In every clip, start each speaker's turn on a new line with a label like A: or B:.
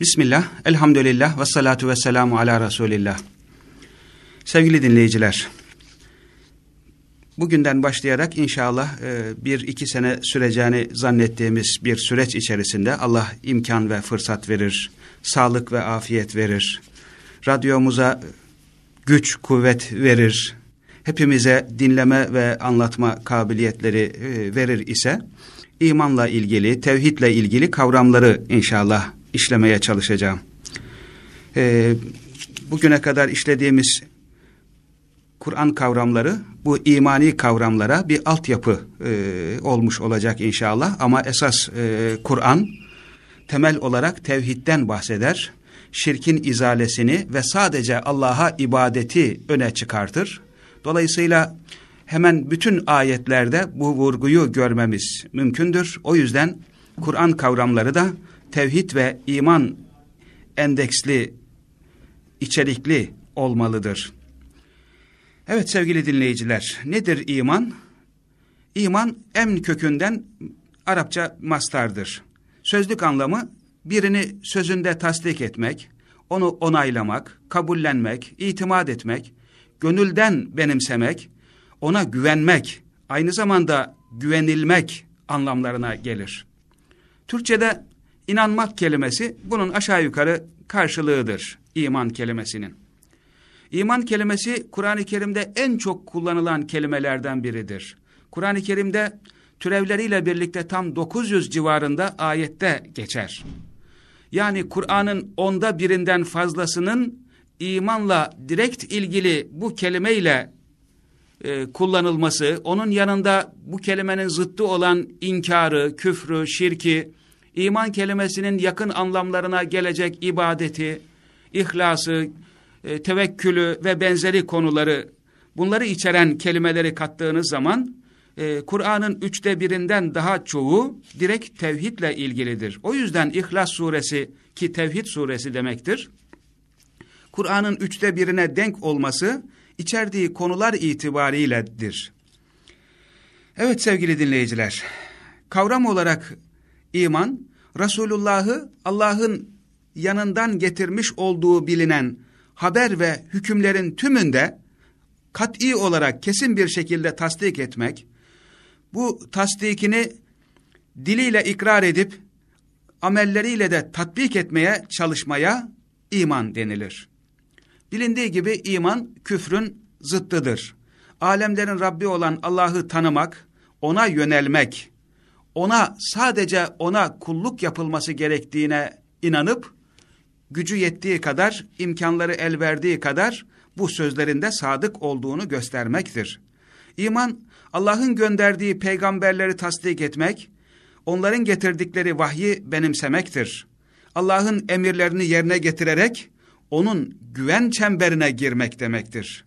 A: Bismillah, elhamdülillah ve salatu ve selamu ala Resulillah. Sevgili dinleyiciler, bugünden başlayarak inşallah e, bir iki sene süreceğini zannettiğimiz bir süreç içerisinde Allah imkan ve fırsat verir, sağlık ve afiyet verir, radyomuza güç, kuvvet verir, hepimize dinleme ve anlatma kabiliyetleri e, verir ise, imanla ilgili, tevhidle ilgili kavramları inşallah işlemeye çalışacağım. Ee, bugüne kadar işlediğimiz Kur'an kavramları bu imani kavramlara bir altyapı e, olmuş olacak inşallah. Ama esas e, Kur'an temel olarak tevhidden bahseder. Şirkin izalesini ve sadece Allah'a ibadeti öne çıkartır. Dolayısıyla hemen bütün ayetlerde bu vurguyu görmemiz mümkündür. O yüzden Kur'an kavramları da tevhid ve iman endeksli, içerikli olmalıdır. Evet sevgili dinleyiciler, nedir iman? İman emn kökünden Arapça mastardır. Sözlük anlamı birini sözünde tasdik etmek, onu onaylamak, kabullenmek, itimat etmek, gönülden benimsemek, ona güvenmek, aynı zamanda güvenilmek anlamlarına gelir. Türkçe'de İnanmak kelimesi bunun aşağı yukarı karşılığıdır iman kelimesinin. İman kelimesi Kur'an-ı Kerim'de en çok kullanılan kelimelerden biridir. Kur'an-ı Kerim'de türevleriyle birlikte tam 900 civarında ayette geçer. Yani Kur'an'ın onda birinden fazlasının imanla direkt ilgili bu kelimeyle e, kullanılması, onun yanında bu kelimenin zıttı olan inkarı, küfrü, şirki, iman kelimesinin yakın anlamlarına gelecek ibadeti, ihlası, e, tevekkülü ve benzeri konuları bunları içeren kelimeleri kattığınız zaman e, Kur'an'ın üçte birinden daha çoğu direkt tevhidle ilgilidir. O yüzden İhlas suresi ki tevhid suresi demektir. Kur'an'ın üçte birine denk olması içerdiği konular itibariyledir. Evet sevgili dinleyiciler, kavram olarak iman Resulullah'ı Allah'ın yanından getirmiş olduğu bilinen haber ve hükümlerin tümünde kat'i olarak kesin bir şekilde tasdik etmek, bu tasdikini diliyle ikrar edip amelleriyle de tatbik etmeye çalışmaya iman denilir. Bilindiği gibi iman küfrün zıttıdır. Alemlerin Rabbi olan Allah'ı tanımak, ona yönelmek, ona sadece ona kulluk yapılması gerektiğine inanıp gücü yettiği kadar, imkanları el verdiği kadar bu sözlerinde sadık olduğunu göstermektir. İman, Allah'ın gönderdiği peygamberleri tasdik etmek, onların getirdikleri vahyi benimsemektir. Allah'ın emirlerini yerine getirerek, onun güven çemberine girmek demektir.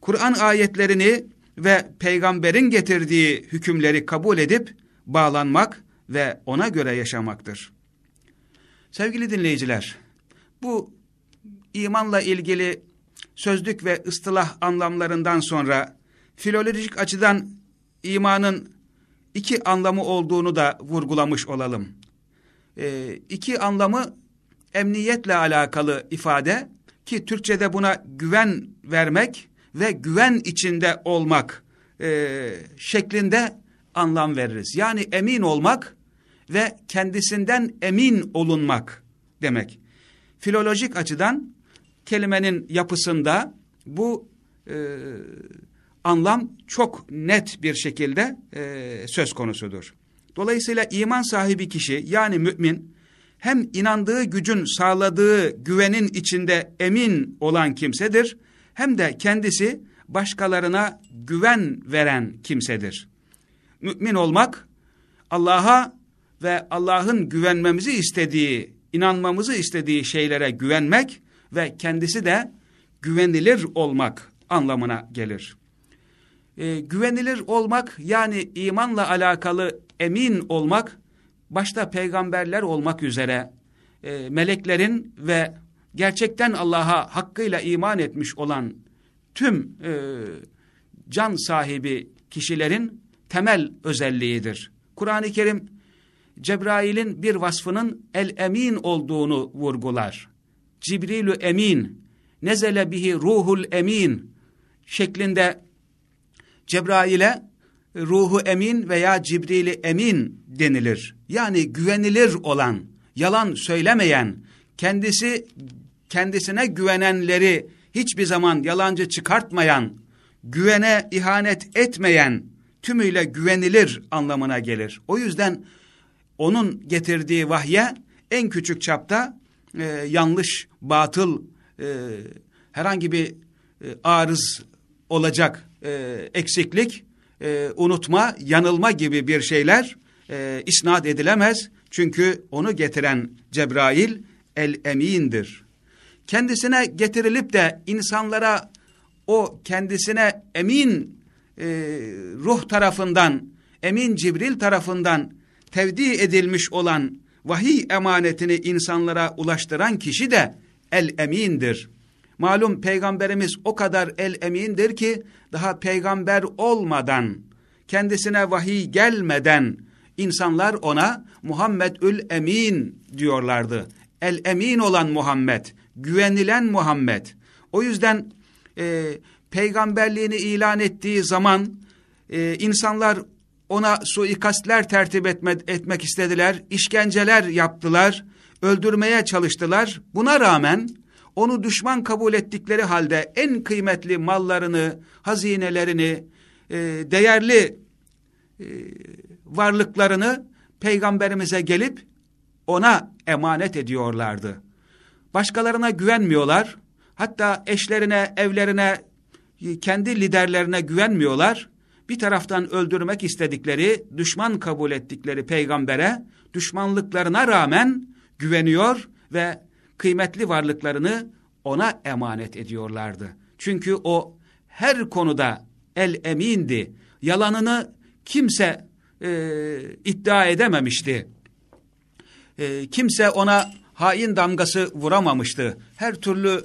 A: Kur'an ayetlerini ve peygamberin getirdiği hükümleri kabul edip, bağlanmak ve ona göre yaşamaktır. Sevgili dinleyiciler, bu imanla ilgili sözlük ve ıstılah anlamlarından sonra filolojik açıdan imanın iki anlamı olduğunu da vurgulamış olalım. E, iki anlamı emniyetle alakalı ifade ki Türkçe'de buna güven vermek ve güven içinde olmak e, şeklinde anlam veririz. Yani emin olmak ve kendisinden emin olunmak demek. Filolojik açıdan kelimenin yapısında bu e, anlam çok net bir şekilde e, söz konusudur. Dolayısıyla iman sahibi kişi yani mümin hem inandığı gücün sağladığı güvenin içinde emin olan kimsedir hem de kendisi başkalarına güven veren kimsedir mümin olmak, Allah'a ve Allah'ın güvenmemizi istediği, inanmamızı istediği şeylere güvenmek ve kendisi de güvenilir olmak anlamına gelir. E, güvenilir olmak yani imanla alakalı emin olmak, başta peygamberler olmak üzere e, meleklerin ve gerçekten Allah'a hakkıyla iman etmiş olan tüm e, can sahibi kişilerin temel özelliğidir. Kur'an-ı Kerim Cebrail'in bir vasfının el-emin olduğunu vurgular. Cibrilü emin, nezele bihi ruhul emin şeklinde Cebrail'e ruhu emin veya Cibril'i emin denilir. Yani güvenilir olan, yalan söylemeyen, kendisi kendisine güvenenleri hiçbir zaman yalancı çıkartmayan, güvene ihanet etmeyen, tümüyle güvenilir anlamına gelir. O yüzden onun getirdiği vahye en küçük çapta e, yanlış, batıl, e, herhangi bir e, arız olacak e, eksiklik, e, unutma, yanılma gibi bir şeyler e, isnat edilemez. Çünkü onu getiren Cebrail el-emindir. Kendisine getirilip de insanlara o kendisine emin e, ruh tarafından, emin Cibril tarafından tevdi edilmiş olan vahiy emanetini insanlara ulaştıran kişi de el-emindir. Malum peygamberimiz o kadar el-emindir ki daha peygamber olmadan, kendisine vahiy gelmeden insanlar ona Muhammedül Emin diyorlardı. El-Emin olan Muhammed, güvenilen Muhammed. O yüzden e, peygamberliğini ilan ettiği zaman e, insanlar ona suikastler tertip etme, etmek istediler, işkenceler yaptılar, öldürmeye çalıştılar. Buna rağmen onu düşman kabul ettikleri halde en kıymetli mallarını, hazinelerini, e, değerli e, varlıklarını peygamberimize gelip ona emanet ediyorlardı. Başkalarına güvenmiyorlar. Hatta eşlerine, evlerine, kendi liderlerine güvenmiyorlar. Bir taraftan öldürmek istedikleri, düşman kabul ettikleri peygambere düşmanlıklarına rağmen güveniyor ve kıymetli varlıklarını ona emanet ediyorlardı. Çünkü o her konuda el emindi. Yalanını kimse e, iddia edememişti. E, kimse ona hain damgası vuramamıştı. Her türlü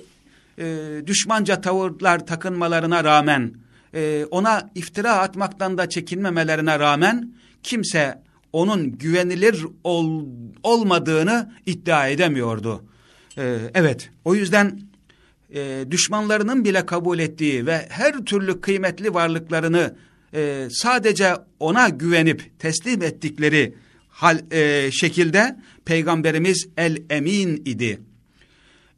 A: e, düşmanca tavırlar takınmalarına rağmen, e, ona iftira atmaktan da çekinmemelerine rağmen kimse onun güvenilir ol, olmadığını iddia edemiyordu. E, evet, o yüzden e, düşmanlarının bile kabul ettiği ve her türlü kıymetli varlıklarını e, sadece ona güvenip teslim ettikleri hal, e, şekilde Peygamberimiz el-emin idi.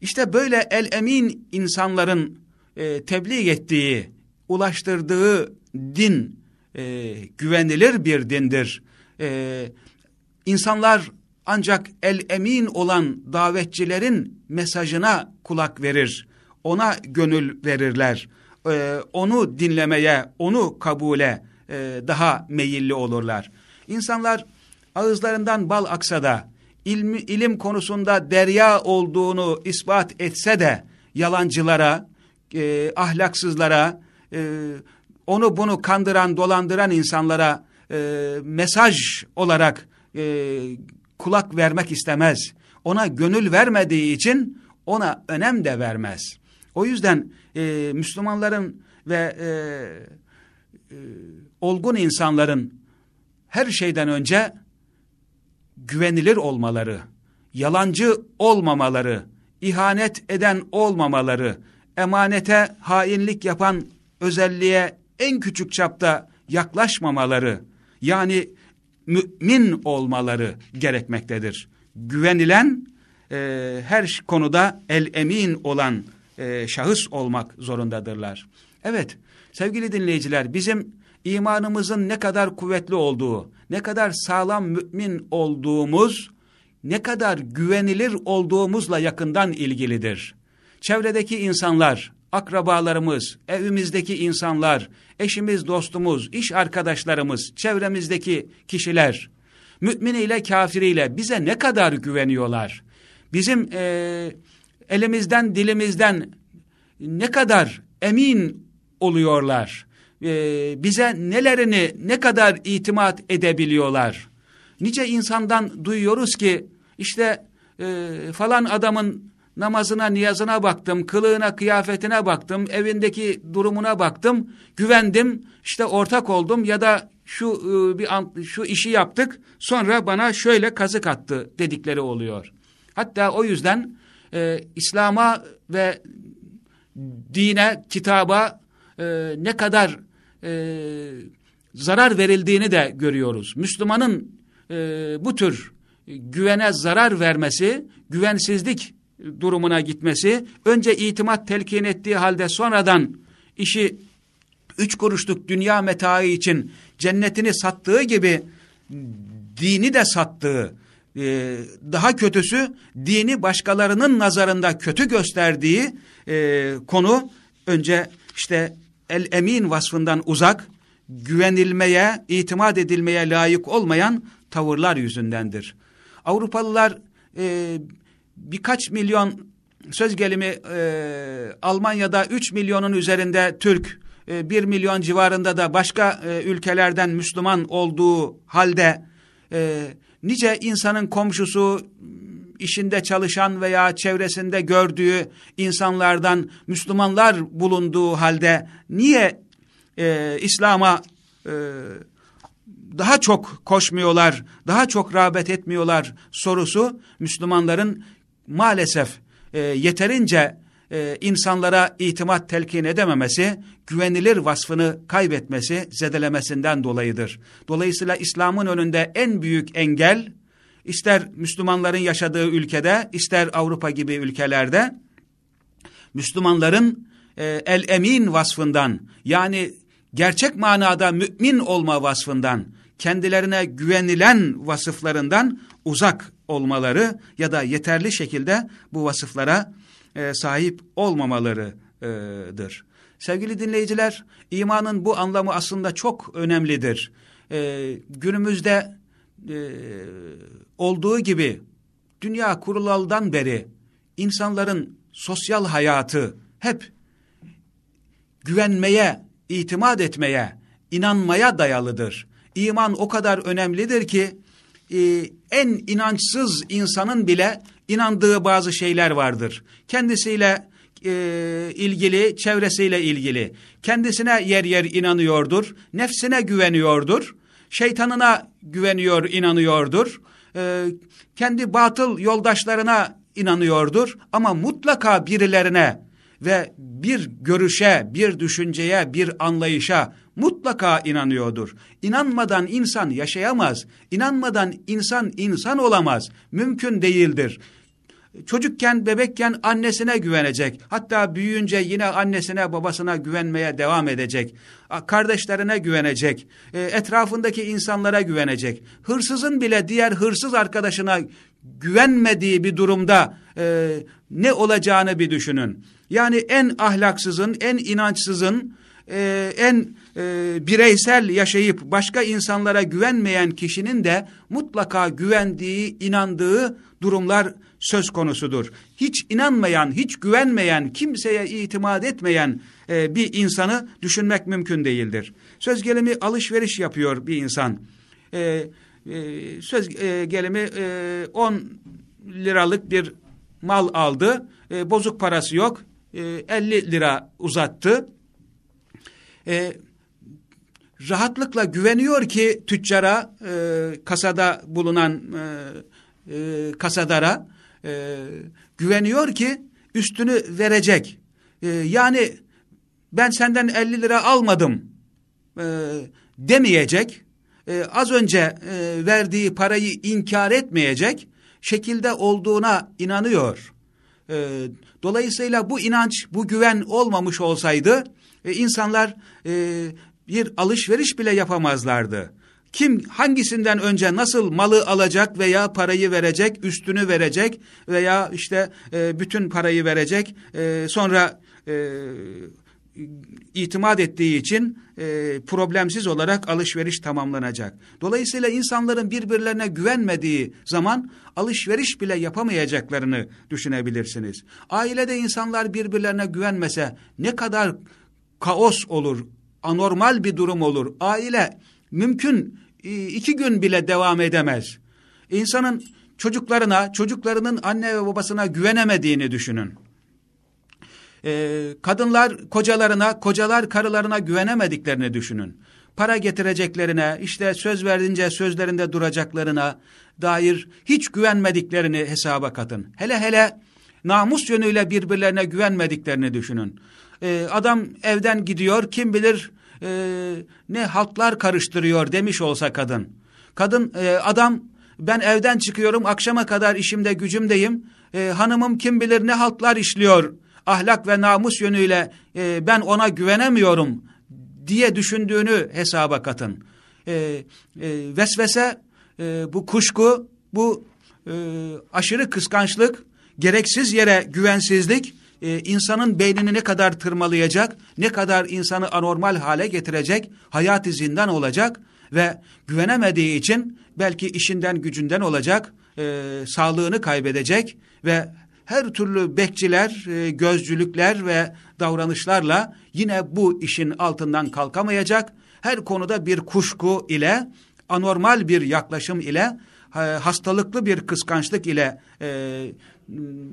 A: İşte böyle el-emin insanların e, tebliğ ettiği, ulaştırdığı din e, güvenilir bir dindir. E, insanlar ancak el-emin olan davetçilerin mesajına kulak verir, ona gönül verirler. E, onu dinlemeye, onu kabule e, daha meyilli olurlar. İnsanlar ağızlarından bal aksa da, ilmi, ilim konusunda derya olduğunu ispat etse de yalancılara, e, ahlaksızlara, e, onu bunu kandıran, dolandıran insanlara e, mesaj olarak e, kulak vermek istemez. Ona gönül vermediği için ona önem de vermez. O yüzden e, Müslümanların ve e, e, olgun insanların her şeyden önce güvenilir olmaları, yalancı olmamaları, ihanet eden olmamaları, emanete hainlik yapan özelliğe en küçük çapta yaklaşmamaları, yani mümin olmaları gerekmektedir. Güvenilen, e, her konuda el-emin olan e, şahıs olmak zorundadırlar. Evet, sevgili dinleyiciler, bizim imanımızın ne kadar kuvvetli olduğu, ne kadar sağlam mümin olduğumuz, ne kadar güvenilir olduğumuzla yakından ilgilidir. Çevredeki insanlar, akrabalarımız, evimizdeki insanlar, eşimiz, dostumuz, iş arkadaşlarımız, çevremizdeki kişiler, müminiyle kafiriyle bize ne kadar güveniyorlar? Bizim e, elimizden, dilimizden ne kadar emin oluyorlar? E, bize nelerini ne kadar itimat edebiliyorlar. Nice insandan duyuyoruz ki işte e, falan adamın namazına, niyazına baktım, kılığına, kıyafetine baktım, evindeki durumuna baktım, güvendim, işte ortak oldum ya da şu e, bir şu işi yaptık sonra bana şöyle kazık attı dedikleri oluyor. Hatta o yüzden e, İslam'a ve dine, kitaba e, ne kadar e, zarar verildiğini de görüyoruz. Müslümanın e, bu tür güvene zarar vermesi, güvensizlik durumuna gitmesi, önce itimat telkin ettiği halde sonradan işi üç kuruşluk dünya metaı için cennetini sattığı gibi dini de sattığı, e, daha kötüsü dini başkalarının nazarında kötü gösterdiği e, konu önce işte el-emin vasfından uzak, güvenilmeye, itimat edilmeye layık olmayan tavırlar yüzündendir. Avrupalılar e, birkaç milyon söz gelimi e, Almanya'da 3 milyonun üzerinde Türk, e, 1 milyon civarında da başka e, ülkelerden Müslüman olduğu halde e, nice insanın komşusu, işinde çalışan veya çevresinde gördüğü insanlardan Müslümanlar bulunduğu halde niye e, İslam'a e, daha çok koşmuyorlar, daha çok rağbet etmiyorlar sorusu Müslümanların maalesef e, yeterince e, insanlara itimat telkin edememesi, güvenilir vasfını kaybetmesi, zedelemesinden dolayıdır. Dolayısıyla İslam'ın önünde en büyük engel, ister Müslümanların yaşadığı ülkede, ister Avrupa gibi ülkelerde, Müslümanların e, el-emin vasfından, yani gerçek manada mümin olma vasfından, kendilerine güvenilen vasıflarından uzak olmaları ya da yeterli şekilde bu vasıflara e, sahip olmamalarıdır. Sevgili dinleyiciler, imanın bu anlamı aslında çok önemlidir. E, günümüzde e, olduğu gibi dünya kurulaldan beri insanların sosyal hayatı hep güvenmeye, itimat etmeye, inanmaya dayalıdır. İman o kadar önemlidir ki e, en inançsız insanın bile inandığı bazı şeyler vardır. Kendisiyle e, ilgili, çevresiyle ilgili. Kendisine yer yer inanıyordur, nefsine güveniyordur, şeytanına güveniyor, inanıyordur. E, kendi batıl yoldaşlarına inanıyordur ama mutlaka birilerine ve bir görüşe, bir düşünceye, bir anlayışa mutlaka inanıyordur. İnanmadan insan yaşayamaz. İnanmadan insan insan olamaz. Mümkün değildir. Çocukken, bebekken annesine güvenecek. Hatta büyüyünce yine annesine, babasına güvenmeye devam edecek. Kardeşlerine güvenecek. E, etrafındaki insanlara güvenecek. Hırsızın bile diğer hırsız arkadaşına güvenmediği bir durumda e, ne olacağını bir düşünün. Yani en ahlaksızın, en inançsızın, e, en e, bireysel yaşayıp başka insanlara güvenmeyen kişinin de mutlaka güvendiği, inandığı durumlar söz konusudur. Hiç inanmayan, hiç güvenmeyen, kimseye itimat etmeyen e, bir insanı düşünmek mümkün değildir. Söz gelimi alışveriş yapıyor bir insan. E, e, söz e, gelimi 10 e, liralık bir mal aldı. E, bozuk parası yok. E, 50 lira uzattı. E, rahatlıkla güveniyor ki tüccara, e, kasada bulunan e, e, kasadara e, güveniyor ki üstünü verecek. E, yani ben senden 50 lira almadım e, demeyecek. E, az önce e, verdiği parayı inkar etmeyecek şekilde olduğuna inanıyor. E, dolayısıyla bu inanç, bu güven olmamış olsaydı e, insanlar e, bir alışveriş bile yapamazlardı. Kim hangisinden önce nasıl malı alacak veya parayı verecek, üstünü verecek veya işte e, bütün parayı verecek, e, sonra e, itimat ettiği için e, problemsiz olarak alışveriş tamamlanacak. Dolayısıyla insanların birbirlerine güvenmediği zaman alışveriş bile yapamayacaklarını düşünebilirsiniz. Ailede insanlar birbirlerine güvenmese ne kadar kaos olur, anormal bir durum olur. Aile mümkün e, iki gün bile devam edemez. İnsanın çocuklarına, çocuklarının anne ve babasına güvenemediğini düşünün. Ee, kadınlar kocalarına, kocalar karılarına güvenemediklerini düşünün. para getireceklerine, işte söz verdince sözlerinde duracaklarına dair hiç güvenmediklerini hesaba katın. Hele hele namus yönüyle birbirlerine güvenmediklerini düşünün. Ee, adam evden gidiyor, kim bilir e, ne haltlar karıştırıyor demiş olsa kadın. Kadın, e, adam ben evden çıkıyorum, akşama kadar işimde gücümdeyim, e, hanımım kim bilir ne haltlar işliyor, ahlak ve namus yönüyle e, ben ona güvenemiyorum diye düşündüğünü hesaba katın. E, e, vesvese, e, bu kuşku, bu e, aşırı kıskançlık, gereksiz yere güvensizlik, e, insanın beynini ne kadar tırmalayacak, ne kadar insanı anormal hale getirecek, hayatı zindan olacak ve güvenemediği için belki işinden gücünden olacak, e, sağlığını kaybedecek ve her türlü bekçiler, e, gözcülükler ve davranışlarla yine bu işin altından kalkamayacak. Her konuda bir kuşku ile, anormal bir yaklaşım ile, e, hastalıklı bir kıskançlık ile e,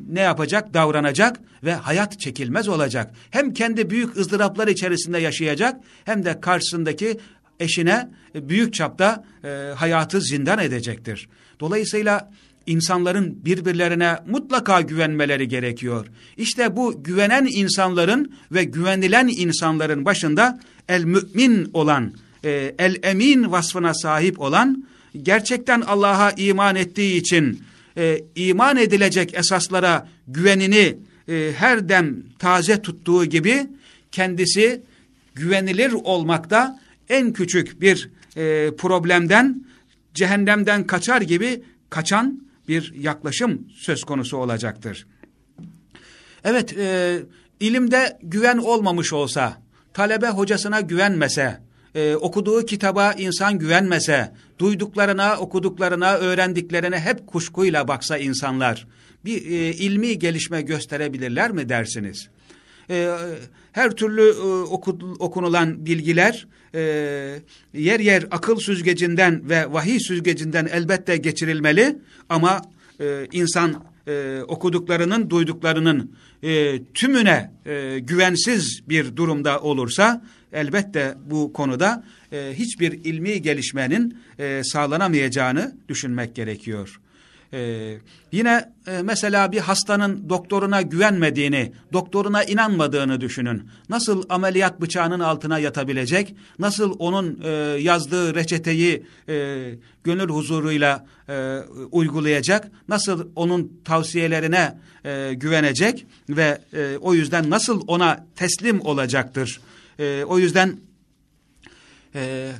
A: ne yapacak? Davranacak ve hayat çekilmez olacak. Hem kendi büyük ızdıraplar içerisinde yaşayacak hem de karşısındaki eşine büyük çapta e, hayatı zindan edecektir. Dolayısıyla insanların birbirlerine mutlaka güvenmeleri gerekiyor. İşte bu güvenen insanların ve güvenilen insanların başında el mümin olan, e, el emin vasfına sahip olan, gerçekten Allah'a iman ettiği için e, iman edilecek esaslara güvenini e, her dem taze tuttuğu gibi kendisi güvenilir olmakta en küçük bir e, problemden cehennemden kaçar gibi kaçan bir yaklaşım söz konusu olacaktır. Evet, e, ilimde güven olmamış olsa, talebe hocasına güvenmese, e, okuduğu kitaba insan güvenmese, duyduklarına, okuduklarına, öğrendiklerine hep kuşkuyla baksa insanlar, bir e, ilmi gelişme gösterebilirler mi dersiniz? E, her türlü e, oku, okunulan bilgiler e, yer yer akıl süzgecinden ve vahiy süzgecinden elbette geçirilmeli ama e, insan e, okuduklarının, duyduklarının e, tümüne e, güvensiz bir durumda olursa elbette bu konuda e, hiçbir ilmi gelişmenin e, sağlanamayacağını düşünmek gerekiyor. Ee, yine e, mesela bir hastanın doktoruna güvenmediğini, doktoruna inanmadığını düşünün. Nasıl ameliyat bıçağının altına yatabilecek, nasıl onun e, yazdığı reçeteyi e, gönül huzuruyla e, uygulayacak, nasıl onun tavsiyelerine e, güvenecek ve e, o yüzden nasıl ona teslim olacaktır. E, o yüzden... E,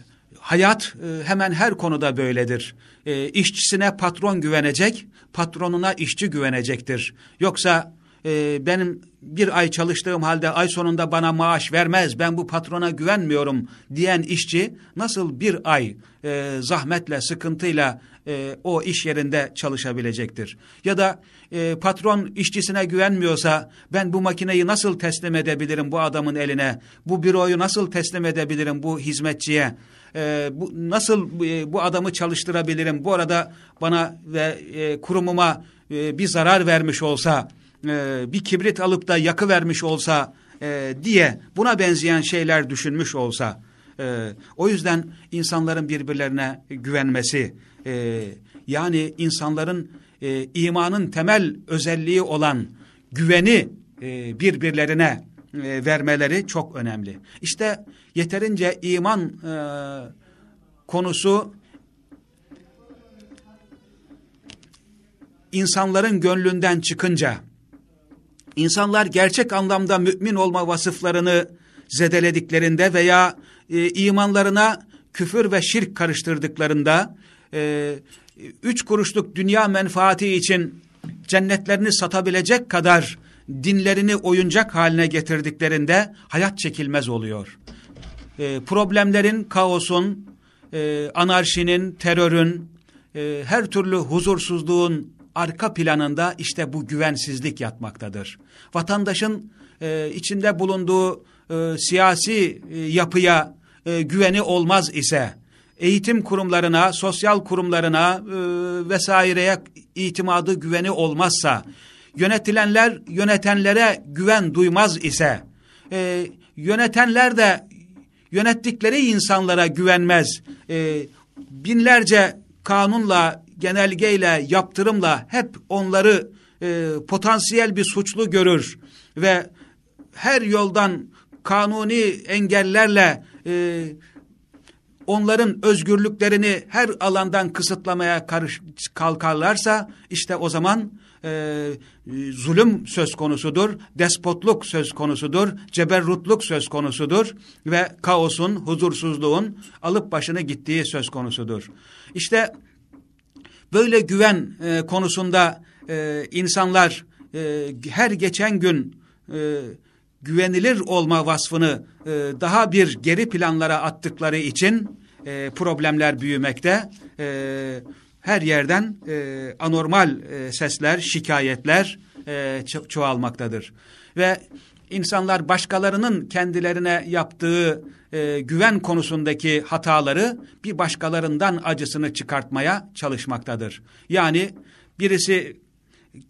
A: Hayat e, hemen her konuda böyledir. E, işçisine patron güvenecek, patronuna işçi güvenecektir. Yoksa e, benim bir ay çalıştığım halde ay sonunda bana maaş vermez, ben bu patrona güvenmiyorum diyen işçi nasıl bir ay e, zahmetle, sıkıntıyla e, o iş yerinde çalışabilecektir? Ya da e, patron işçisine güvenmiyorsa ben bu makineyi nasıl teslim edebilirim bu adamın eline, bu büroyu nasıl teslim edebilirim bu hizmetçiye? E, bu, nasıl e, bu adamı çalıştırabilirim, bu arada bana ve e, kurumuma e, bir zarar vermiş olsa, e, bir kibrit alıp da yakı vermiş olsa e, diye buna benzeyen şeyler düşünmüş olsa, e, o yüzden insanların birbirlerine güvenmesi, e, yani insanların e, imanın temel özelliği olan güveni e, birbirlerine e, vermeleri çok önemli. İşte yeterince iman e, konusu insanların gönlünden çıkınca, insanlar gerçek anlamda mümin olma vasıflarını zedelediklerinde veya e, imanlarına küfür ve şirk karıştırdıklarında, e, üç kuruşluk dünya menfaati için cennetlerini satabilecek kadar dinlerini oyuncak haline getirdiklerinde hayat çekilmez oluyor. E, problemlerin, kaosun, e, anarşinin, terörün, e, her türlü huzursuzluğun arka planında işte bu güvensizlik yatmaktadır. Vatandaşın e, içinde bulunduğu e, siyasi e, yapıya e, güveni olmaz ise, eğitim kurumlarına, sosyal kurumlarına e, vesaireye itimadı güveni olmazsa, yönetilenler yönetenlere güven duymaz ise, e, yönetenler de yönettikleri insanlara güvenmez. E, binlerce kanunla, genelgeyle, yaptırımla hep onları e, potansiyel bir suçlu görür ve her yoldan kanuni engellerle e, onların özgürlüklerini her alandan kısıtlamaya karış, kalkarlarsa işte o zaman e, zulüm söz konusudur, despotluk söz konusudur, ceberrutluk söz konusudur ve kaosun, huzursuzluğun alıp başını gittiği söz konusudur. İşte böyle güven e, konusunda e, insanlar e, her geçen gün e, güvenilir olma vasfını e, daha bir geri planlara attıkları için e, problemler büyümekte. E, her yerden e, anormal e, sesler, şikayetler e, ço çoğalmaktadır. Ve insanlar başkalarının kendilerine yaptığı e, güven konusundaki hataları bir başkalarından acısını çıkartmaya çalışmaktadır. Yani birisi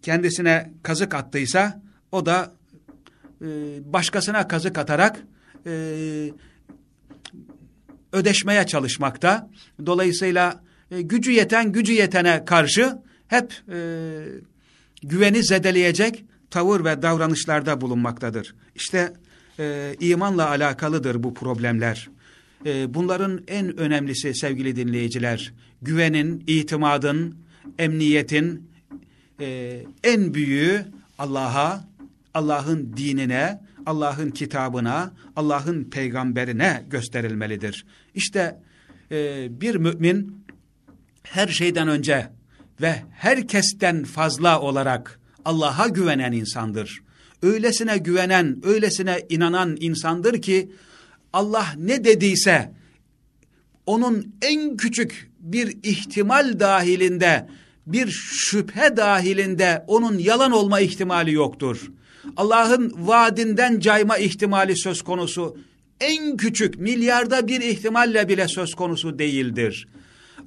A: kendisine kazık attıysa o da e, başkasına kazık atarak e, ödeşmeye çalışmakta. Dolayısıyla e, gücü yeten gücü yetene karşı hep e, güveni zedeleyecek tavır ve davranışlarda bulunmaktadır. İşte e, imanla alakalıdır bu problemler. E, bunların en önemlisi sevgili dinleyiciler, güvenin, itimadın, emniyetin e, en büyüğü Allah'a, Allah'ın dinine, Allah'ın kitabına, Allah'ın peygamberine gösterilmelidir. İşte e, bir mümin her şeyden önce ve herkesten fazla olarak Allah'a güvenen insandır. Öylesine güvenen, öylesine inanan insandır ki Allah ne dediyse onun en küçük bir ihtimal dahilinde, bir şüphe dahilinde onun yalan olma ihtimali yoktur. Allah'ın vaadinden cayma ihtimali söz konusu en küçük milyarda bir ihtimalle bile söz konusu değildir.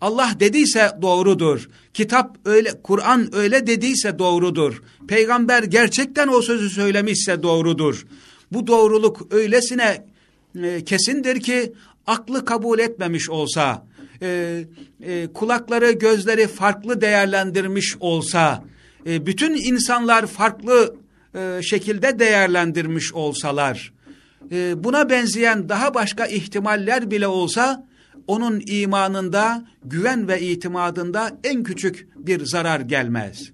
A: Allah dediyse doğrudur. Kitap öyle, Kur'an öyle dediyse doğrudur. Peygamber gerçekten o sözü söylemişse doğrudur. Bu doğruluk öylesine e, kesindir ki aklı kabul etmemiş olsa, e, e, kulakları gözleri farklı değerlendirmiş olsa, e, bütün insanlar farklı e, şekilde değerlendirmiş olsalar, e, buna benzeyen daha başka ihtimaller bile olsa, onun imanında, güven ve itimadında en küçük bir zarar gelmez.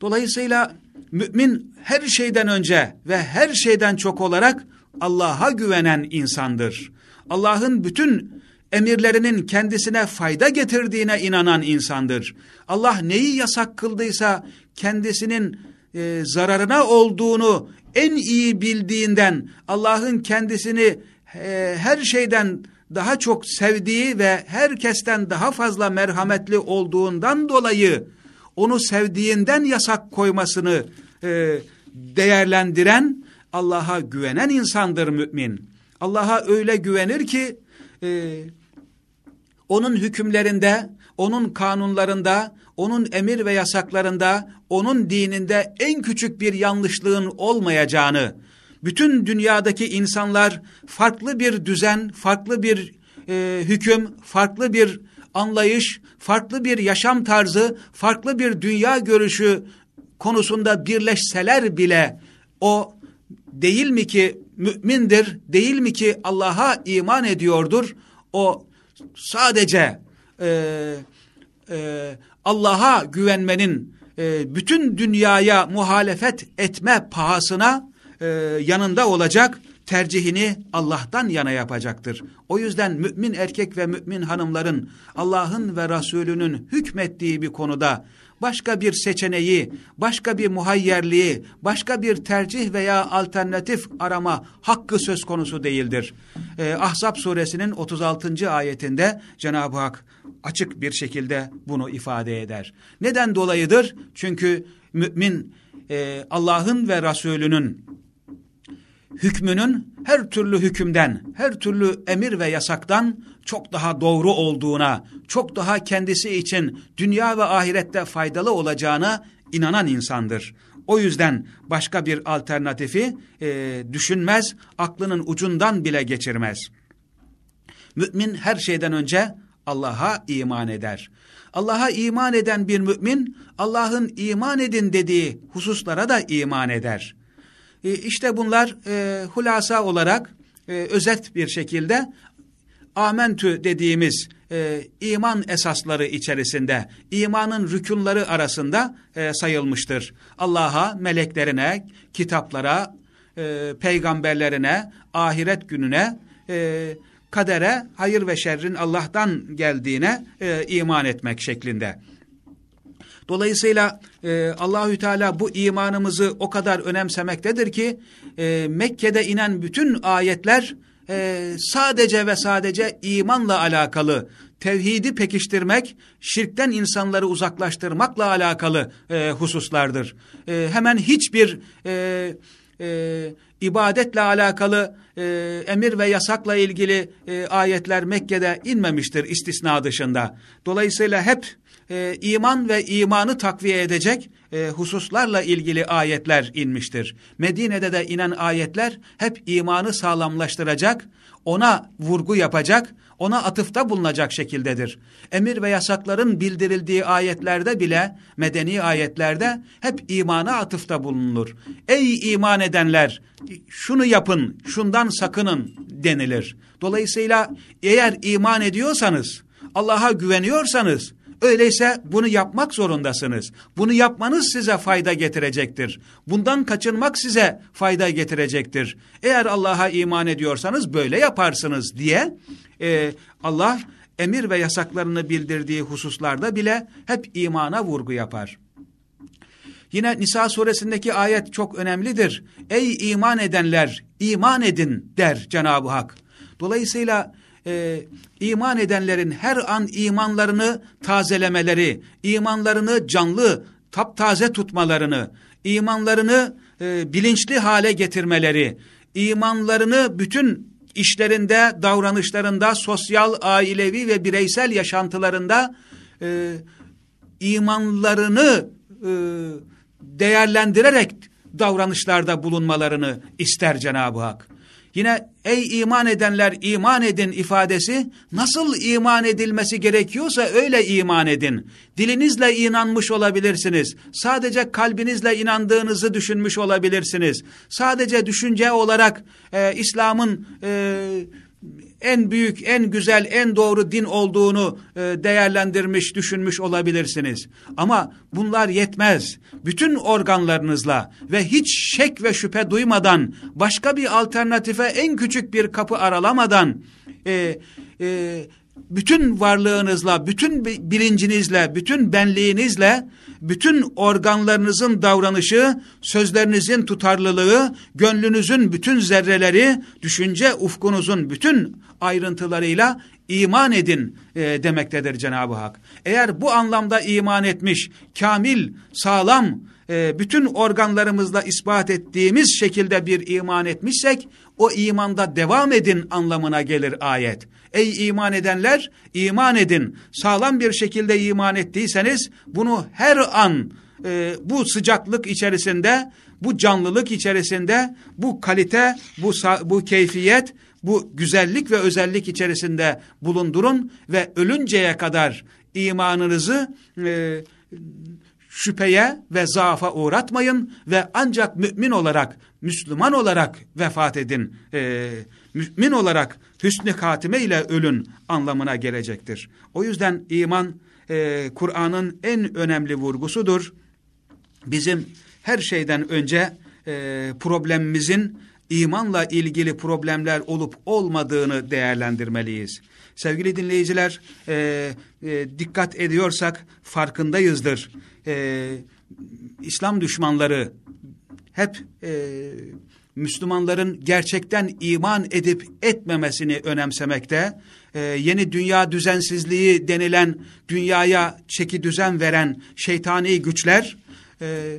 A: Dolayısıyla mümin her şeyden önce ve her şeyden çok olarak Allah'a güvenen insandır. Allah'ın bütün emirlerinin kendisine fayda getirdiğine inanan insandır. Allah neyi yasak kıldıysa kendisinin e, zararına olduğunu en iyi bildiğinden Allah'ın kendisini e, her şeyden daha çok sevdiği ve herkesten daha fazla merhametli olduğundan dolayı onu sevdiğinden yasak koymasını e, değerlendiren Allah'a güvenen insandır mümin. Allah'a öyle güvenir ki e, onun hükümlerinde, onun kanunlarında, onun emir ve yasaklarında, onun dininde en küçük bir yanlışlığın olmayacağını, bütün dünyadaki insanlar farklı bir düzen, farklı bir e, hüküm, farklı bir anlayış, farklı bir yaşam tarzı, farklı bir dünya görüşü konusunda birleşseler bile o değil mi ki mümindir, değil mi ki Allah'a iman ediyordur, o sadece e, e, Allah'a güvenmenin e, bütün dünyaya muhalefet etme pahasına e, yanında olacak, tercihini Allah'tan yana yapacaktır. O yüzden mümin erkek ve mümin hanımların Allah'ın ve Resulünün hükmettiği bir konuda başka bir seçeneği, başka bir muhayyerliği, başka bir tercih veya alternatif arama hakkı söz konusu değildir. Ee, Ahzab suresinin 36. ayetinde Cenab-ı Hak açık bir şekilde bunu ifade eder. Neden dolayıdır? Çünkü mümin e, Allah'ın ve Resulünün hükmünün her türlü hükümden, her türlü emir ve yasaktan çok daha doğru olduğuna, çok daha kendisi için dünya ve ahirette faydalı olacağına inanan insandır. O yüzden başka bir alternatifi e, düşünmez, aklının ucundan bile geçirmez. Mümin her şeyden önce Allah'a iman eder. Allah'a iman eden bir mümin Allah'ın iman edin dediği hususlara da iman eder. E, işte bunlar e, hulasa olarak e, özet bir şekilde amentü dediğimiz e, iman esasları içerisinde, imanın rükunları arasında e, sayılmıştır. Allah'a, meleklerine, kitaplara, e, peygamberlerine, ahiret gününe, e, kadere, hayır ve şerrin Allah'tan geldiğine e, iman etmek şeklinde. Dolayısıyla e, Allahü Teala bu imanımızı o kadar önemsemektedir ki e, Mekke'de inen bütün ayetler e, sadece ve sadece imanla alakalı, tevhidi pekiştirmek, şirkten insanları uzaklaştırmakla alakalı e, hususlardır. E, hemen hiçbir e, e, ibadetle alakalı e, emir ve yasakla ilgili e, ayetler Mekke'de inmemiştir istisna dışında. Dolayısıyla hep e, iman ve imanı takviye edecek e, hususlarla ilgili ayetler inmiştir. Medine'de de inen ayetler hep imanı sağlamlaştıracak, ona vurgu yapacak, ona atıfta bulunacak şekildedir. Emir ve yasakların bildirildiği ayetlerde bile, medeni ayetlerde hep imana atıfta bulunur. Ey iman edenler, şunu yapın, şundan sakının denilir. Dolayısıyla eğer iman ediyorsanız, Allah'a güveniyorsanız, Öyleyse bunu yapmak zorundasınız. Bunu yapmanız size fayda getirecektir. Bundan kaçınmak size fayda getirecektir. Eğer Allah'a iman ediyorsanız böyle yaparsınız diye e, Allah emir ve yasaklarını bildirdiği hususlarda bile hep imana vurgu yapar. Yine Nisa suresindeki ayet çok önemlidir. Ey iman edenler iman edin der Cenab-ı Hak. Dolayısıyla e, iman edenlerin her an imanlarını tazelemeleri, imanlarını canlı, taptaze tutmalarını, imanlarını e, bilinçli hale getirmeleri, imanlarını bütün işlerinde, davranışlarında, sosyal, ailevi ve bireysel yaşantılarında e, imanlarını e, değerlendirerek davranışlarda bulunmalarını ister Cenab-ı Hak. Yine ey iman edenler iman edin ifadesi nasıl iman edilmesi gerekiyorsa öyle iman edin. Dilinizle inanmış olabilirsiniz. Sadece kalbinizle inandığınızı düşünmüş olabilirsiniz. Sadece düşünce olarak e, İslam'ın e, en büyük, en güzel, en doğru din olduğunu e, değerlendirmiş, düşünmüş olabilirsiniz. Ama bunlar yetmez. Bütün organlarınızla ve hiç şek ve şüphe duymadan, başka bir alternatife en küçük bir kapı aralamadan, e, e, bütün varlığınızla, bütün bilincinizle, bütün benliğinizle, bütün organlarınızın davranışı, sözlerinizin tutarlılığı, gönlünüzün bütün zerreleri, düşünce ufkunuzun bütün ayrıntılarıyla iman edin e, demektedir Cenab-ı Hak. Eğer bu anlamda iman etmiş, kamil, sağlam, e, bütün organlarımızla ispat ettiğimiz şekilde bir iman etmişsek, o imanda devam edin anlamına gelir ayet. Ey iman edenler, iman edin. Sağlam bir şekilde iman ettiyseniz, bunu her an e, bu sıcaklık içerisinde, bu canlılık içerisinde, bu kalite, bu, bu keyfiyet, bu güzellik ve özellik içerisinde bulundurun ve ölünceye kadar imanınızı e, şüpheye ve zaafa uğratmayın ve ancak mümin olarak, Müslüman olarak vefat edin. E, mümin olarak hüsnü katime ile ölün anlamına gelecektir. O yüzden iman e, Kur'an'ın en önemli vurgusudur. Bizim her şeyden önce e, problemimizin imanla ilgili problemler olup olmadığını değerlendirmeliyiz. Sevgili dinleyiciler, e, e, dikkat ediyorsak farkındayızdır. E, İslam düşmanları hep e, Müslümanların gerçekten iman edip etmemesini önemsemekte, e, yeni dünya düzensizliği denilen dünyaya çeki düzen veren şeytani güçler, e,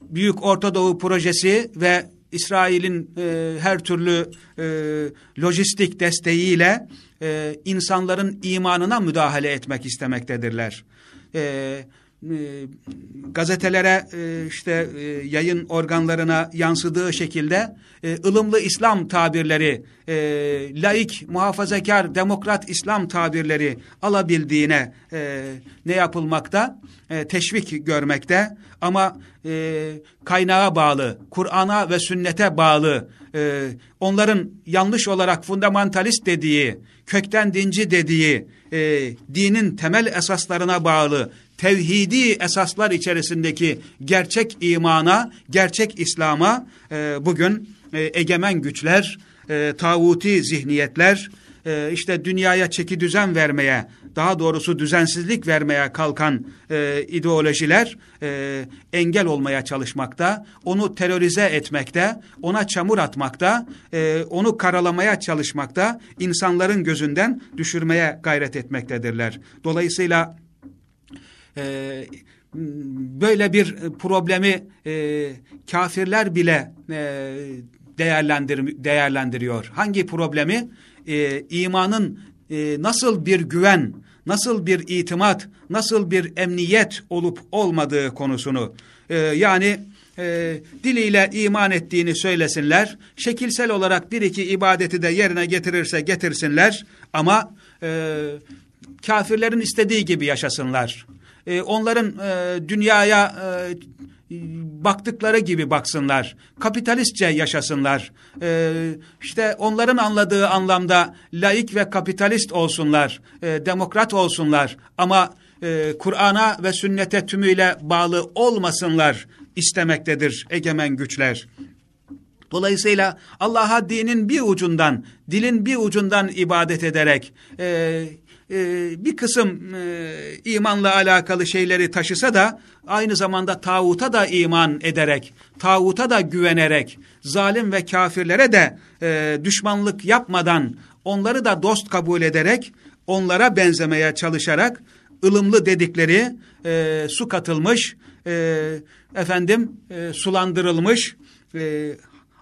A: Büyük Orta Doğu Projesi ve İsrail'in e, her türlü e, lojistik desteğiyle e, insanların imanına müdahale etmek istemektedirler. E, e, gazetelere e, işte e, yayın organlarına yansıdığı şekilde e, ılımlı İslam tabirleri, laik, muhafazakar, demokrat İslam tabirleri alabildiğine ne yapılmakta? Teşvik görmekte ama e, kaynağa bağlı, Kur'an'a ve sünnete bağlı, onların yanlış olarak fundamentalist dediği, kökten dinci dediği, e, dinin temel esaslarına bağlı, tevhidi esaslar içerisindeki gerçek imana, gerçek İslam'a e, bugün e, egemen güçler, e, tağuti zihniyetler, e, işte dünyaya çeki düzen vermeye, daha doğrusu düzensizlik vermeye kalkan e, ideolojiler e, engel olmaya çalışmakta, onu terörize etmekte, ona çamur atmakta, e, onu karalamaya çalışmakta, insanların gözünden düşürmeye gayret etmektedirler. Dolayısıyla e, böyle bir problemi e, kafirler bile e, değerlendir, değerlendiriyor. Hangi problemi? E, imanın e, nasıl bir güven, nasıl bir itimat, nasıl bir emniyet olup olmadığı konusunu. E, yani e, diliyle iman ettiğini söylesinler, şekilsel olarak bir iki ibadeti de yerine getirirse getirsinler ama e, kafirlerin istediği gibi yaşasınlar. E, onların e, dünyaya e, baktıkları gibi baksınlar. Kapitalistçe yaşasınlar. E, işte onların anladığı anlamda laik ve kapitalist olsunlar. E, demokrat olsunlar. Ama e, Kur'an'a ve sünnete tümüyle bağlı olmasınlar istemektedir egemen güçler. Dolayısıyla Allah'a dinin bir ucundan, dilin bir ucundan ibadet ederek, e, e, bir kısım e, imanla alakalı şeyleri taşısa da aynı zamanda tağuta da iman ederek, tağuta da güvenerek, zalim ve kafirlere de e, düşmanlık yapmadan, onları da dost kabul ederek, onlara benzemeye çalışarak, ılımlı dedikleri e, su katılmış, e, efendim e, sulandırılmış, e,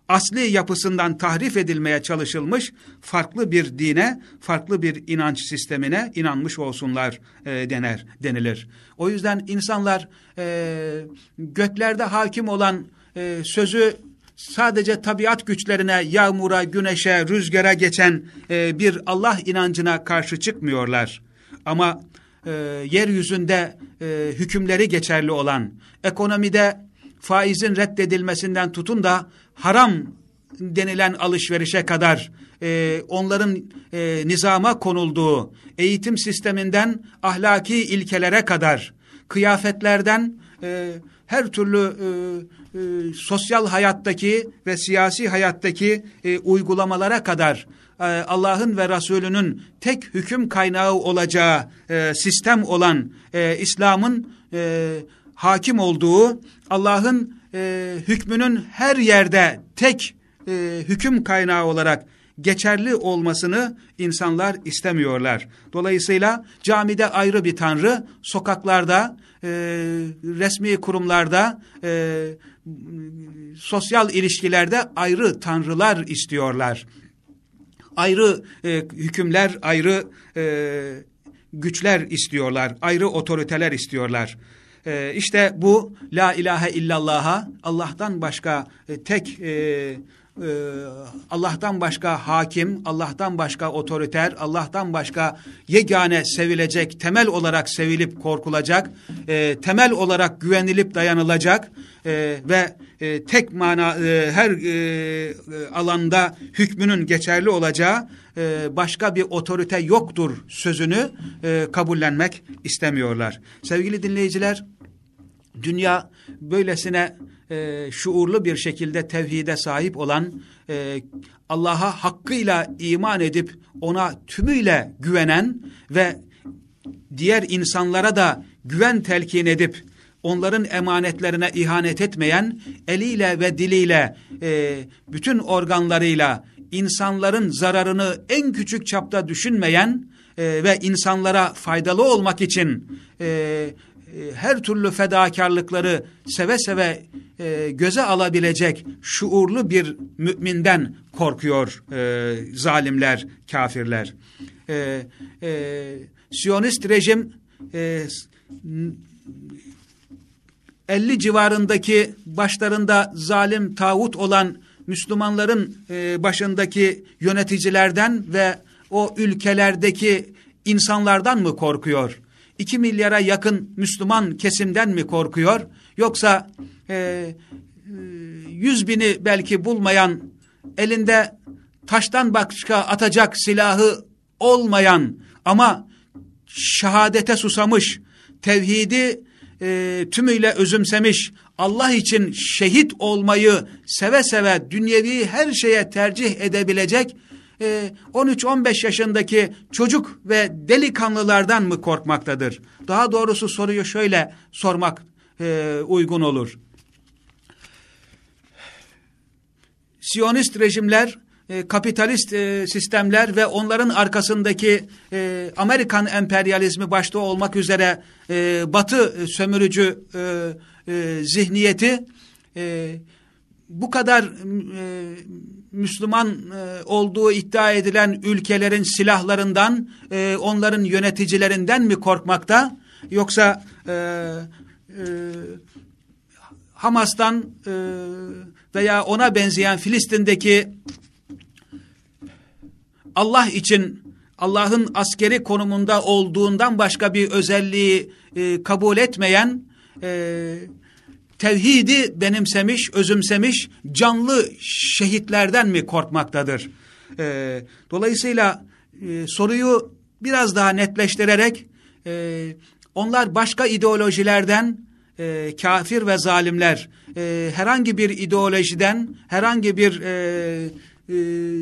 A: asli yapısından tahrif edilmeye çalışılmış farklı bir dine, farklı bir inanç sistemine inanmış olsunlar e, dener, denilir. O yüzden insanlar e, göklerde hakim olan e, sözü sadece tabiat güçlerine, yağmura, güneşe, rüzgara geçen e, bir Allah inancına karşı çıkmıyorlar. Ama e, yeryüzünde e, hükümleri geçerli olan, ekonomide faizin reddedilmesinden tutun da haram denilen alışverişe kadar e, onların e, nizama konulduğu eğitim sisteminden ahlaki ilkelere kadar kıyafetlerden e, her türlü e, e, sosyal hayattaki ve siyasi hayattaki e, uygulamalara kadar e, Allah'ın ve Resulünün tek hüküm kaynağı olacağı e, sistem olan e, İslam'ın e, hakim olduğu Allah'ın e, hükmünün her yerde tek e, hüküm kaynağı olarak geçerli olmasını insanlar istemiyorlar. Dolayısıyla camide ayrı bir tanrı, sokaklarda, e, resmi kurumlarda, e, sosyal ilişkilerde ayrı tanrılar istiyorlar. Ayrı e, hükümler, ayrı e, güçler istiyorlar, ayrı otoriteler istiyorlar. E, işte bu la ilahe illallah'a Allah'tan başka e, tek e, e, Allah'tan başka hakim, Allah'tan başka otoriter, Allah'tan başka yegane sevilecek, temel olarak sevilip korkulacak, temel olarak güvenilip dayanılacak ve tek mana her alanda hükmünün geçerli olacağı başka bir otorite yoktur sözünü kabullenmek istemiyorlar. Sevgili dinleyiciler, dünya böylesine e, şuurlu bir şekilde tevhide sahip olan, e, Allah'a hakkıyla iman edip ona tümüyle güvenen ve diğer insanlara da güven telkin edip onların emanetlerine ihanet etmeyen, eliyle ve diliyle, e, bütün organlarıyla insanların zararını en küçük çapta düşünmeyen e, ve insanlara faydalı olmak için e, e, her türlü fedakarlıkları seve seve e, göze alabilecek şuurlu bir müminden korkuyor e, zalimler, kafirler. E, e, Siyonist rejim e, 50 civarındaki başlarında zalim tağut olan Müslümanların e, başındaki yöneticilerden ve o ülkelerdeki insanlardan mı korkuyor? 2 milyara yakın Müslüman kesimden mi korkuyor? Yoksa e, 100 e, bini belki bulmayan elinde taştan başka atacak silahı olmayan ama şehadete susamış, tevhidi e, tümüyle özümsemiş, Allah için şehit olmayı seve seve dünyevi her şeye tercih edebilecek e, 13-15 yaşındaki çocuk ve delikanlılardan mı korkmaktadır? Daha doğrusu soruyu şöyle sormak e, uygun olur. Siyonist rejimler e, kapitalist e, sistemler ve onların arkasındaki e, Amerikan emperyalizmi başta olmak üzere e, batı sömürücü e, e, zihniyeti e, bu kadar e, Müslüman e, olduğu iddia edilen ülkelerin silahlarından, e, onların yöneticilerinden mi korkmakta? Yoksa e, e, Hamas'tan e, veya ona benzeyen Filistin'deki Allah için Allah'ın askeri konumunda olduğundan başka bir özelliği e, kabul etmeyen e, tevhidi benimsemiş, özümsemiş canlı şehitlerden mi korkmaktadır? E, dolayısıyla e, soruyu biraz daha netleştirerek e, onlar başka ideolojilerden e, kafir ve zalimler e, herhangi bir ideolojiden herhangi bir e, e,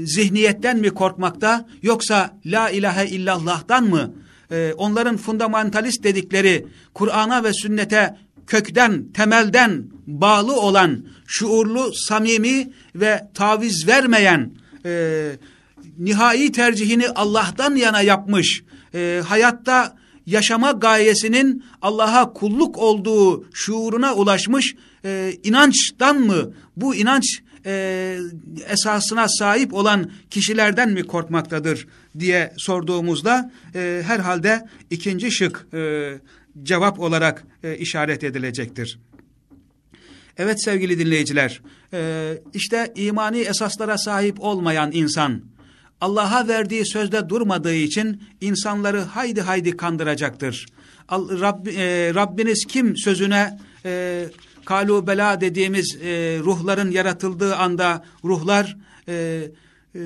A: zihniyetten mi korkmakta yoksa la ilahe illallah'tan mı? E, onların fundamentalist dedikleri Kur'an'a ve sünnete kökten, temelden bağlı olan, şuurlu, samimi ve taviz vermeyen, e, nihai tercihini Allah'tan yana yapmış, e, hayatta yaşama gayesinin Allah'a kulluk olduğu şuuruna ulaşmış e, inançtan mı, bu inanç e, esasına sahip olan kişilerden mi korkmaktadır diye sorduğumuzda e, herhalde ikinci şık e, cevap olarak e, işaret edilecektir. Evet sevgili dinleyiciler, e, işte imani esaslara sahip olmayan insan, Allah'a verdiği sözde durmadığı için insanları haydi haydi kandıracaktır. Rabb, e, Rabbiniz kim sözüne e, kalu bela dediğimiz e, ruhların yaratıldığı anda ruhlar e, e,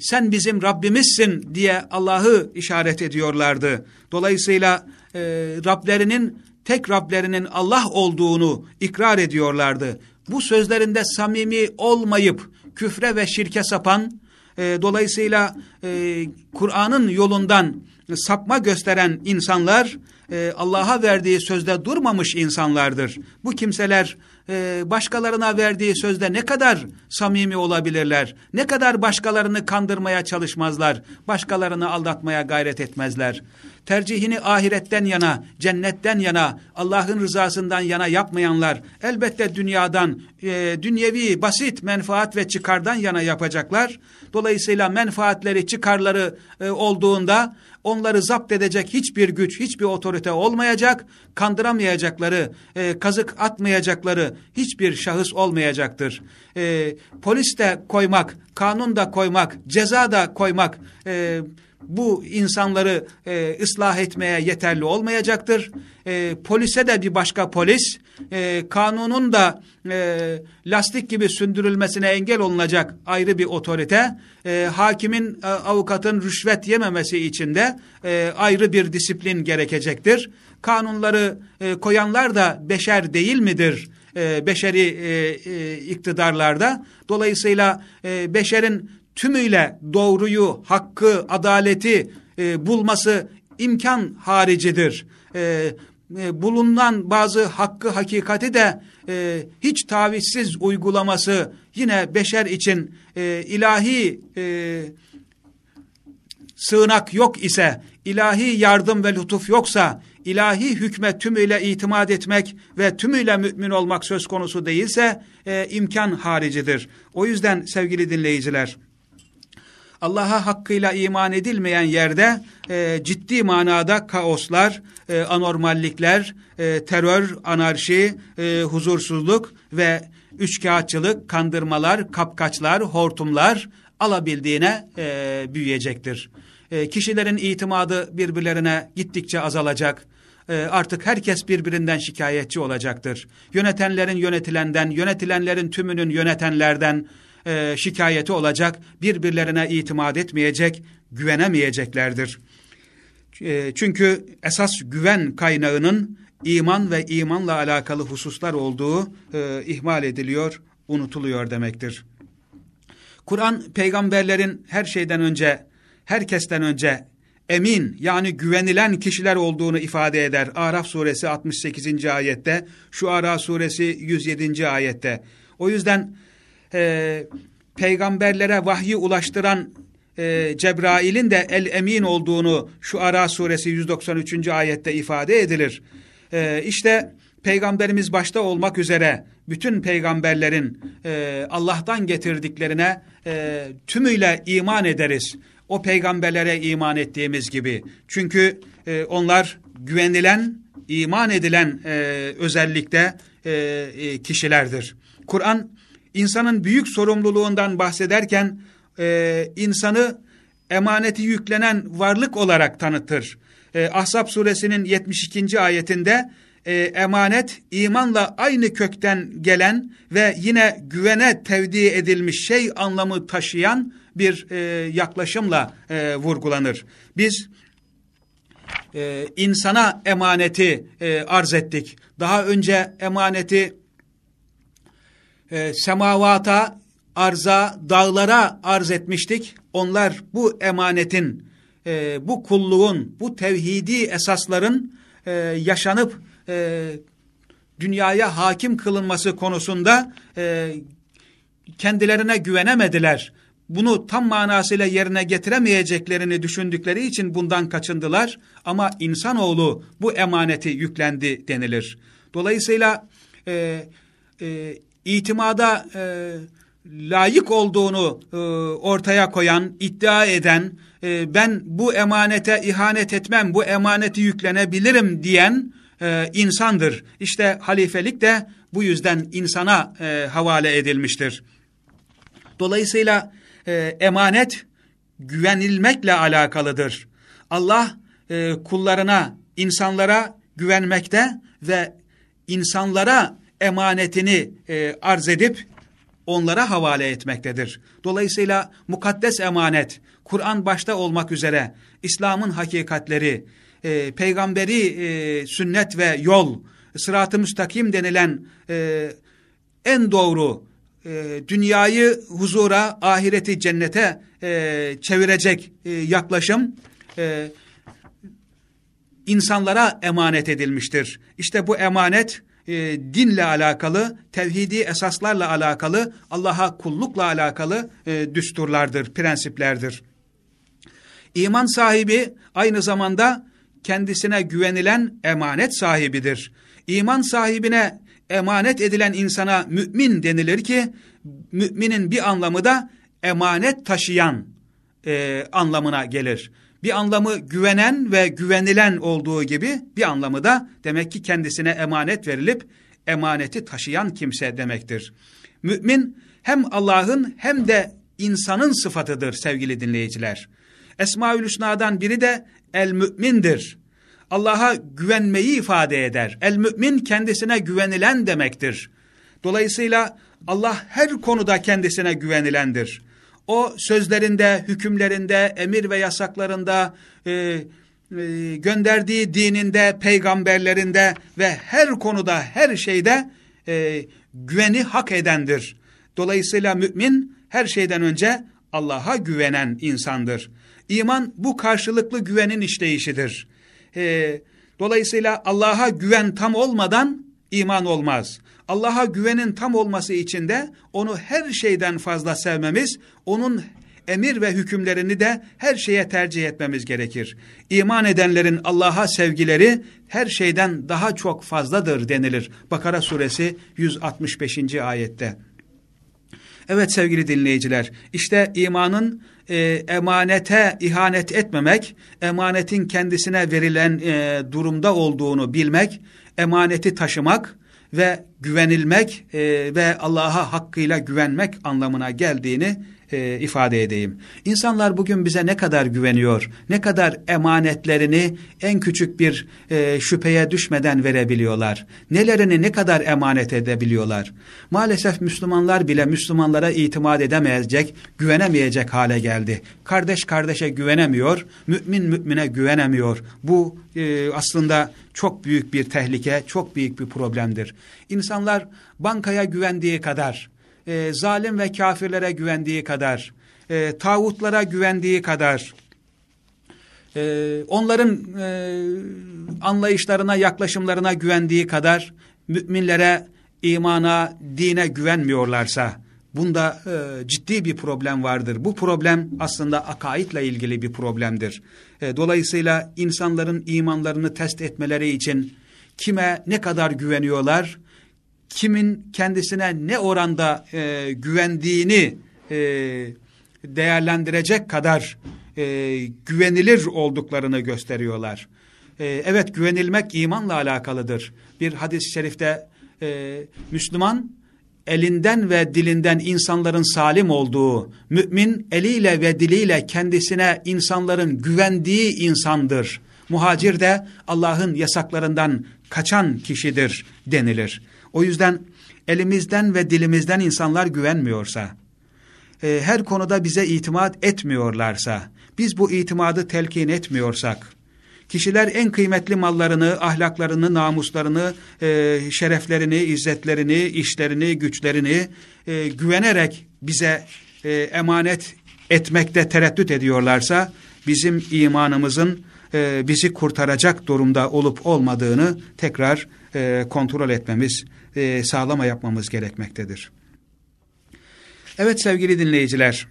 A: sen bizim Rabbimizsin diye Allah'ı işaret ediyorlardı. Dolayısıyla e, Rablerinin tek Rablerinin Allah olduğunu ikrar ediyorlardı. Bu sözlerinde samimi olmayıp küfre ve şirke sapan, e, dolayısıyla e, Kur'an'ın yolundan sapma gösteren insanlar e, Allah'a verdiği sözde durmamış insanlardır. Bu kimseler e, başkalarına verdiği sözde ne kadar samimi olabilirler, ne kadar başkalarını kandırmaya çalışmazlar, başkalarını aldatmaya gayret etmezler. Tercihini ahiretten yana, cennetten yana, Allah'ın rızasından yana yapmayanlar elbette dünyadan, e, dünyevi basit menfaat ve çıkardan yana yapacaklar. Dolayısıyla menfaatleri, çıkarları e, olduğunda onları zapt edecek hiçbir güç, hiçbir otorite olmayacak, kandıramayacakları, e, kazık atmayacakları hiçbir şahıs olmayacaktır. E, polis de koymak, kanun da koymak, ceza da koymak, e, bu insanları e, ıslah etmeye yeterli olmayacaktır. E, polise de bir başka polis, e, kanunun da e, lastik gibi sündürülmesine engel olunacak ayrı bir otorite, e, hakimin, e, avukatın rüşvet yememesi için de e, ayrı bir disiplin gerekecektir. Kanunları e, koyanlar da beşer değil midir? E, beşeri e, e, iktidarlarda. Dolayısıyla e, beşerin tümüyle doğruyu, hakkı, adaleti e, bulması imkan haricidir. E, e, bulunan bazı hakkı, hakikati de e, hiç tavizsiz uygulaması yine beşer için e, ilahi e, sığınak yok ise, ilahi yardım ve lütuf yoksa, ilahi hükme tümüyle itimat etmek ve tümüyle mümin olmak söz konusu değilse e, imkan haricidir. O yüzden sevgili dinleyiciler, Allah'a hakkıyla iman edilmeyen yerde e, ciddi manada kaoslar, e, anormallikler, e, terör, anarşi, e, huzursuzluk ve üçkağıtçılık, kandırmalar, kapkaçlar, hortumlar alabildiğine e, büyüyecektir. E, kişilerin itimadı birbirlerine gittikçe azalacak. E, artık herkes birbirinden şikayetçi olacaktır. Yönetenlerin yönetilenden, yönetilenlerin tümünün yönetenlerden e, şikayeti olacak. Birbirlerine itimat etmeyecek, güvenemeyeceklerdir. E, çünkü esas güven kaynağının iman ve imanla alakalı hususlar olduğu e, ihmal ediliyor, unutuluyor demektir. Kur'an peygamberlerin her şeyden önce, herkesten önce emin yani güvenilen kişiler olduğunu ifade eder. Araf suresi 68. ayette, şu Ara suresi 107. ayette. O yüzden e, peygamberlere vahyi ulaştıran e, Cebrail'in de el emin olduğunu şu Ara suresi 193. ayette ifade edilir. E, işte peygamberimiz başta olmak üzere bütün peygamberlerin e, Allah'tan getirdiklerine e, tümüyle iman ederiz. O peygamberlere iman ettiğimiz gibi. Çünkü e, onlar güvenilen, iman edilen e, özellikle e, e, kişilerdir. Kur'an insanın büyük sorumluluğundan bahsederken e, insanı emaneti yüklenen varlık olarak tanıtır. E, Ahzab suresinin 72. ayetinde e, emanet imanla aynı kökten gelen ve yine güvene tevdi edilmiş şey anlamı taşıyan bir e, yaklaşımla e, vurgulanır. Biz e, insana emaneti e, arz ettik. Daha önce emaneti e, semavata, arza, dağlara arz etmiştik. Onlar bu emanetin, e, bu kulluğun, bu tevhidi esasların e, yaşanıp e, dünyaya hakim kılınması konusunda e, kendilerine güvenemediler. Bunu tam manasıyla yerine getiremeyeceklerini düşündükleri için bundan kaçındılar. Ama insanoğlu bu emaneti yüklendi denilir. Dolayısıyla e, e, itimada e, layık olduğunu e, ortaya koyan, iddia eden, e, ben bu emanete ihanet etmem, bu emaneti yüklenebilirim diyen e, insandır. İşte halifelik de bu yüzden insana e, havale edilmiştir. Dolayısıyla e, emanet güvenilmekle alakalıdır. Allah e, kullarına, insanlara güvenmekte ve insanlara emanetini e, arz edip onlara havale etmektedir. Dolayısıyla mukaddes emanet, Kur'an başta olmak üzere İslam'ın hakikatleri, e, peygamberi e, sünnet ve yol, sırat-ı müstakim denilen e, en doğru e, dünyayı huzura, ahireti cennete e, çevirecek e, yaklaşım e, insanlara emanet edilmiştir. İşte bu emanet e, dinle alakalı, tevhidi esaslarla alakalı, Allah'a kullukla alakalı e, düsturlardır, prensiplerdir. İman sahibi aynı zamanda kendisine güvenilen emanet sahibidir. İman sahibine emanet edilen insana mümin denilir ki, müminin bir anlamı da emanet taşıyan e, anlamına gelir. Bir anlamı güvenen ve güvenilen olduğu gibi bir anlamı da demek ki kendisine emanet verilip emaneti taşıyan kimse demektir. Mümin hem Allah'ın hem de insanın sıfatıdır sevgili dinleyiciler. Esma-ül Hüsna'dan biri de el-mü'mindir. Allah'a güvenmeyi ifade eder. El-mü'min kendisine güvenilen demektir. Dolayısıyla Allah her konuda kendisine güvenilendir. O sözlerinde, hükümlerinde, emir ve yasaklarında, e, e, gönderdiği dininde, peygamberlerinde ve her konuda, her şeyde e, güveni hak edendir. Dolayısıyla mümin her şeyden önce Allah'a güvenen insandır. İman bu karşılıklı güvenin işleyişidir. E, dolayısıyla Allah'a güven tam olmadan iman olmaz. Allah'a güvenin tam olması için de onu her şeyden fazla sevmemiz, onun emir ve hükümlerini de her şeye tercih etmemiz gerekir. İman edenlerin Allah'a sevgileri her şeyden daha çok fazladır denilir. Bakara suresi 165. ayette. Evet sevgili dinleyiciler, işte imanın e, emanete ihanet etmemek, emanetin kendisine verilen e, durumda olduğunu bilmek, emaneti taşımak ve güvenilmek e, ve Allah'a hakkıyla güvenmek anlamına geldiğini e, ifade edeyim. İnsanlar bugün bize ne kadar güveniyor, ne kadar emanetlerini en küçük bir e, şüpheye düşmeden verebiliyorlar. Nelerini ne kadar emanet edebiliyorlar. Maalesef Müslümanlar bile Müslümanlara itimat edemeyecek, güvenemeyecek hale geldi. Kardeş kardeşe güvenemiyor, mümin mümine güvenemiyor. Bu e, aslında çok büyük bir tehlike, çok büyük bir problemdir. İnsanlar bankaya güvendiği kadar, e, zalim ve kafirlere güvendiği kadar, e, tağutlara güvendiği kadar, e, onların e, anlayışlarına, yaklaşımlarına güvendiği kadar, müminlere, imana, dine güvenmiyorlarsa, bunda e, ciddi bir problem vardır. Bu problem aslında akaidle ilgili bir problemdir. E, dolayısıyla insanların imanlarını test etmeleri için kime ne kadar güveniyorlar, kimin kendisine ne oranda e, güvendiğini e, değerlendirecek kadar e, güvenilir olduklarını gösteriyorlar. E, evet güvenilmek imanla alakalıdır. Bir hadis-i şerifte e, Müslüman elinden ve dilinden insanların salim olduğu, mümin eliyle ve diliyle kendisine insanların güvendiği insandır. Muhacir de Allah'ın yasaklarından kaçan kişidir denilir. O yüzden elimizden ve dilimizden insanlar güvenmiyorsa, e, her konuda bize itimat etmiyorlarsa, biz bu itimadı telkin etmiyorsak, kişiler en kıymetli mallarını, ahlaklarını, namuslarını, e, şereflerini, izzetlerini, işlerini, güçlerini e, güvenerek bize e, emanet etmekte tereddüt ediyorlarsa, bizim imanımızın e, bizi kurtaracak durumda olup olmadığını tekrar e, kontrol etmemiz e, sağlama yapmamız gerekmektedir. Evet sevgili dinleyiciler,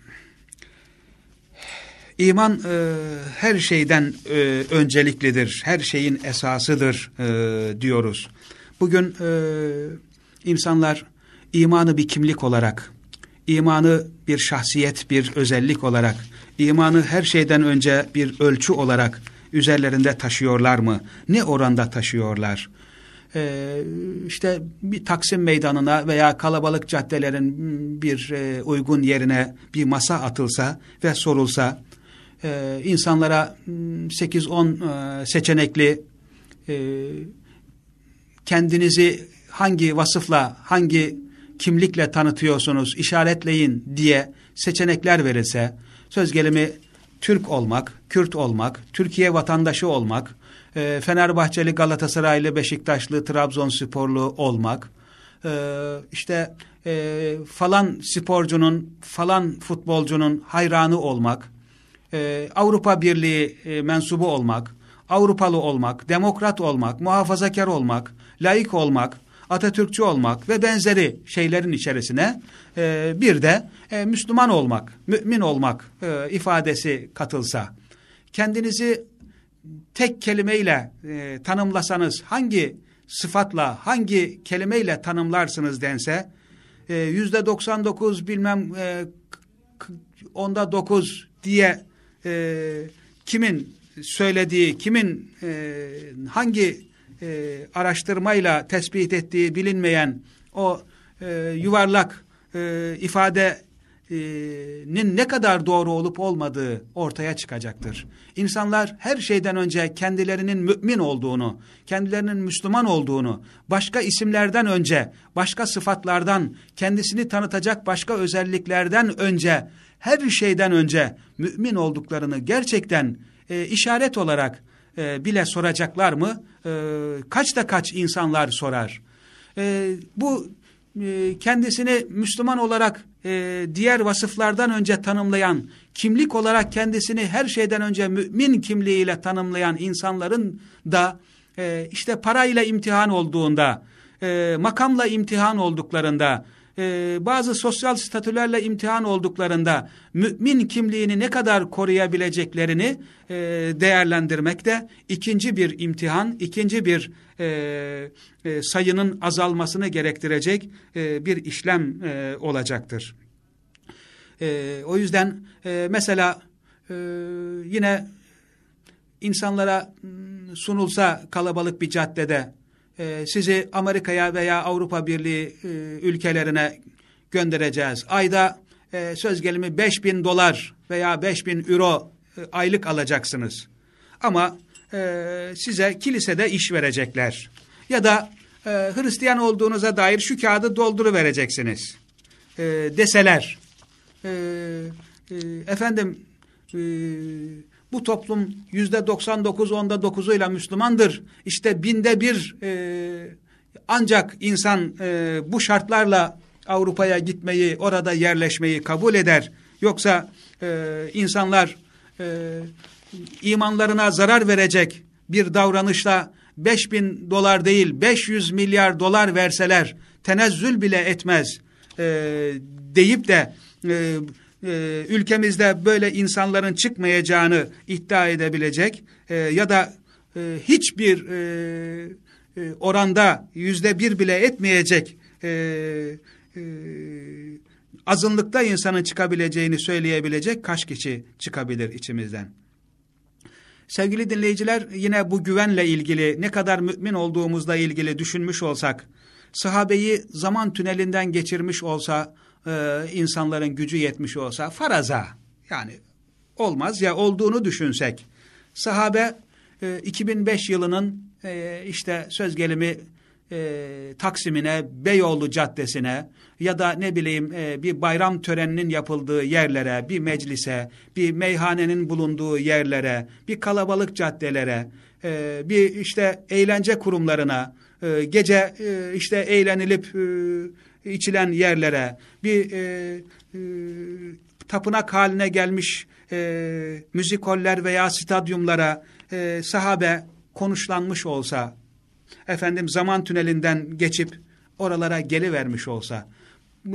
A: iman e, her şeyden e, önceliklidir, her şeyin esasıdır e, diyoruz. Bugün e, insanlar imanı bir kimlik olarak, imanı bir şahsiyet, bir özellik olarak, imanı her şeyden önce bir ölçü olarak üzerlerinde taşıyorlar mı? Ne oranda taşıyorlar? E, işte bir Taksim meydanına veya kalabalık caddelerin bir e, uygun yerine bir masa atılsa ve sorulsa e, insanlara 8-10 e, seçenekli e, kendinizi hangi vasıfla hangi kimlikle tanıtıyorsunuz işaretleyin diye seçenekler verilse söz gelimi Türk olmak, Kürt olmak, Türkiye vatandaşı olmak, e, Fenerbahçeli, Galatasaraylı, Beşiktaşlı, Trabzonsporlu olmak, e, işte e, falan sporcunun, falan futbolcunun hayranı olmak, e, Avrupa Birliği e, mensubu olmak, Avrupalı olmak, demokrat olmak, muhafazakar olmak, laik olmak, Atatürkçü olmak ve benzeri şeylerin içerisine e, bir de e, Müslüman olmak, mümin olmak e, ifadesi katılsa, kendinizi tek kelimeyle e, tanımlasanız hangi sıfatla, hangi kelimeyle tanımlarsınız dense e, yüzde 99 bilmem e, onda dokuz diye e, kimin söylediği, kimin e, hangi e, araştırmayla tespit ettiği bilinmeyen o e, yuvarlak e, ifade nin ne kadar doğru olup olmadığı ortaya çıkacaktır. İnsanlar her şeyden önce kendilerinin mümin olduğunu, kendilerinin Müslüman olduğunu, başka isimlerden önce, başka sıfatlardan, kendisini tanıtacak başka özelliklerden önce, her şeyden önce mümin olduklarını gerçekten e, işaret olarak e, bile soracaklar mı? E, kaçta kaç insanlar sorar. E, bu e, kendisini Müslüman olarak e, diğer vasıflardan önce tanımlayan, kimlik olarak kendisini her şeyden önce mümin kimliğiyle tanımlayan insanların da e, işte parayla imtihan olduğunda, makamla imtihan olduklarında, e, bazı sosyal statülerle imtihan olduklarında mümin kimliğini ne kadar koruyabileceklerini e, değerlendirmek de ikinci bir imtihan, ikinci bir e, e, sayının azalmasını gerektirecek e, bir işlem e, olacaktır. E, o yüzden e, mesela e, yine insanlara sunulsa kalabalık bir caddede e, sizi Amerika'ya veya Avrupa Birliği e, ülkelerine göndereceğiz. Ayda e, söz gelimi 5000 dolar veya 5000 euro e, aylık alacaksınız. Ama e, size kilisede iş verecekler. Ya da e, Hristiyan olduğunuza dair şu kağıdı dolduru vereceksiniz. E, deseler. E, e, efendim e, bu toplum yüzde 99 onda dokuzuyla Müslümandır. İşte binde bir e, ancak insan e, bu şartlarla Avrupa'ya gitmeyi, orada yerleşmeyi kabul eder. Yoksa e, insanlar e, imanlarına zarar verecek bir davranışla 5000 dolar değil 500 milyar dolar verseler tenezzül bile etmez e, deyip de e, e, ülkemizde böyle insanların çıkmayacağını iddia edebilecek e, ya da e, hiçbir e, e, oranda yüzde bir bile etmeyecek e, e, azınlıkta insanın çıkabileceğini söyleyebilecek kaç kişi çıkabilir içimizden? Sevgili dinleyiciler yine bu güvenle ilgili ne kadar mümin olduğumuzla ilgili düşünmüş olsak, sahabeyi zaman tünelinden geçirmiş olsa e, insanların gücü yetmiş olsa faraza yani olmaz ya olduğunu düşünsek. Sahabe e, 2005 yılının e, işte söz gelimi e, Taksim'ine, Beyoğlu Caddesi'ne ya da ne bileyim e, bir bayram töreninin yapıldığı yerlere, bir meclise, bir meyhanenin bulunduğu yerlere, bir kalabalık caddelere, e, bir işte eğlence kurumlarına, e, gece e, işte eğlenilip e, içilen yerlere, bir e, e, tapınak haline gelmiş e, müzikoller veya stadyumlara e, sahabe konuşlanmış olsa, efendim zaman tünelinden geçip oralara gelivermiş olsa,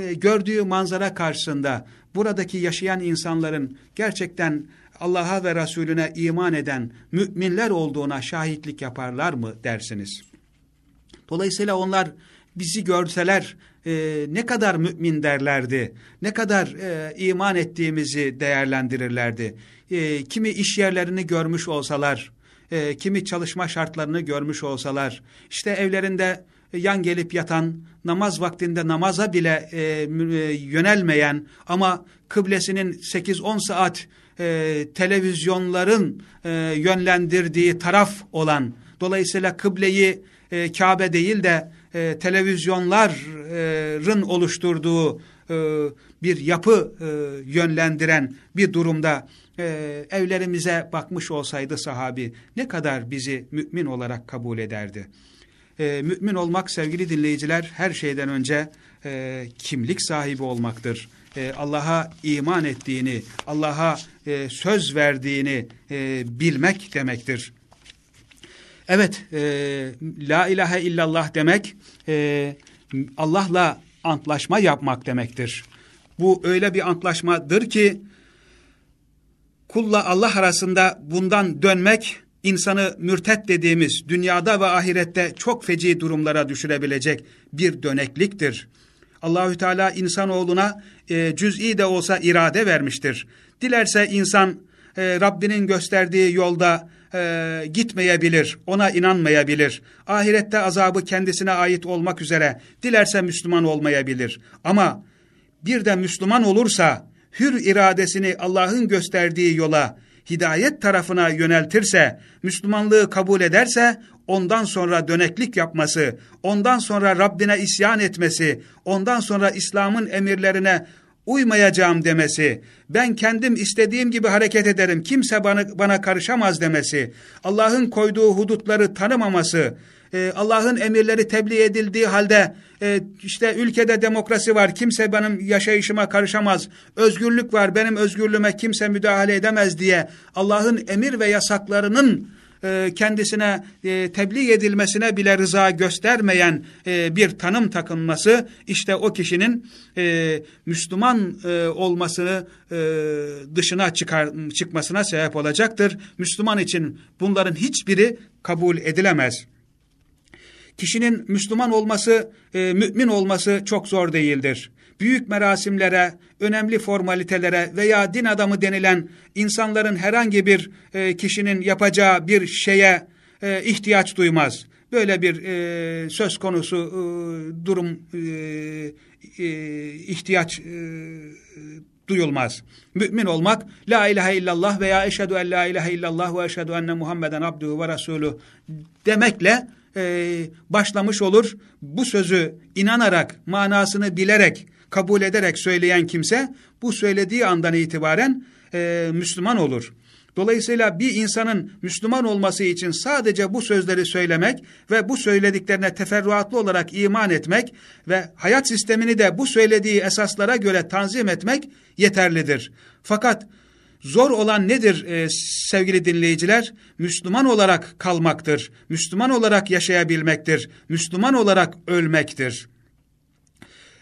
A: e, gördüğü manzara karşısında buradaki yaşayan insanların gerçekten Allah'a ve Resulüne iman eden müminler olduğuna şahitlik yaparlar mı dersiniz? Dolayısıyla onlar bizi görseler e, ne kadar mümin derlerdi, ne kadar e, iman ettiğimizi değerlendirirlerdi. E, kimi iş yerlerini görmüş olsalar, e, kimi çalışma şartlarını görmüş olsalar, işte evlerinde yan gelip yatan, namaz vaktinde namaza bile e, e, yönelmeyen ama kıblesinin 8-10 saat e, televizyonların e, yönlendirdiği taraf olan, dolayısıyla kıbleyi e, Kabe değil de e, televizyonların oluşturduğu e, bir yapı e, yönlendiren bir durumda e, evlerimize bakmış olsaydı sahabi ne kadar bizi mümin olarak kabul ederdi. Mümin olmak sevgili dinleyiciler her şeyden önce kimlik sahibi olmaktır. Allah'a iman ettiğini, Allah'a söz verdiğini bilmek demektir. Evet, e, la ilahe illallah demek e, Allah'la antlaşma yapmak demektir. Bu öyle bir antlaşmadır ki kulla Allah arasında bundan dönmek insanı mürtet dediğimiz dünyada ve ahirette çok feci durumlara düşürebilecek bir dönekliktir. Allahü Teala insanoğluna e, cüz'i de olsa irade vermiştir. Dilerse insan e, Rabbinin gösterdiği yolda e, gitmeyebilir, ona inanmayabilir. Ahirette azabı kendisine ait olmak üzere dilerse Müslüman olmayabilir. Ama bir de Müslüman olursa hür iradesini Allah'ın gösterdiği yola, hidayet tarafına yöneltirse, Müslümanlığı kabul ederse, ondan sonra döneklik yapması, ondan sonra Rabbine isyan etmesi, ondan sonra İslam'ın emirlerine uymayacağım demesi, ben kendim istediğim gibi hareket ederim, kimse bana, bana karışamaz demesi, Allah'ın koyduğu hudutları tanımaması, e, Allah'ın emirleri tebliğ edildiği halde e, işte ülkede demokrasi var, kimse benim yaşayışıma karışamaz, özgürlük var, benim özgürlüğüme kimse müdahale edemez diye Allah'ın emir ve yasaklarının e, kendisine e, tebliğ edilmesine bile rıza göstermeyen e, bir tanım takınması işte o kişinin Müslüman olmasını dışına çıkar, çıkmasına sebep olacaktır. Müslüman için bunların hiçbiri kabul edilemez. Kişinin Müslüman olması, mümin olması çok zor değildir. Büyük merasimlere, önemli formalitelere veya din adamı denilen insanların herhangi bir e, kişinin yapacağı bir şeye e, ihtiyaç duymaz. Böyle bir e, söz konusu e, durum e, e, ihtiyaç e, duyulmaz. Mümin olmak la ilahe illallah veya eşhedü en la ilahe illallah ve eşhedü enne Muhammeden abduhu ve resulü demekle e, başlamış olur. Bu sözü inanarak, manasını bilerek, kabul ederek söyleyen kimse bu söylediği andan itibaren e, Müslüman olur. Dolayısıyla bir insanın Müslüman olması için sadece bu sözleri söylemek ve bu söylediklerine teferruatlı olarak iman etmek ve hayat sistemini de bu söylediği esaslara göre tanzim etmek yeterlidir. Fakat Zor olan nedir e, sevgili dinleyiciler? Müslüman olarak kalmaktır. Müslüman olarak yaşayabilmektir. Müslüman olarak ölmektir.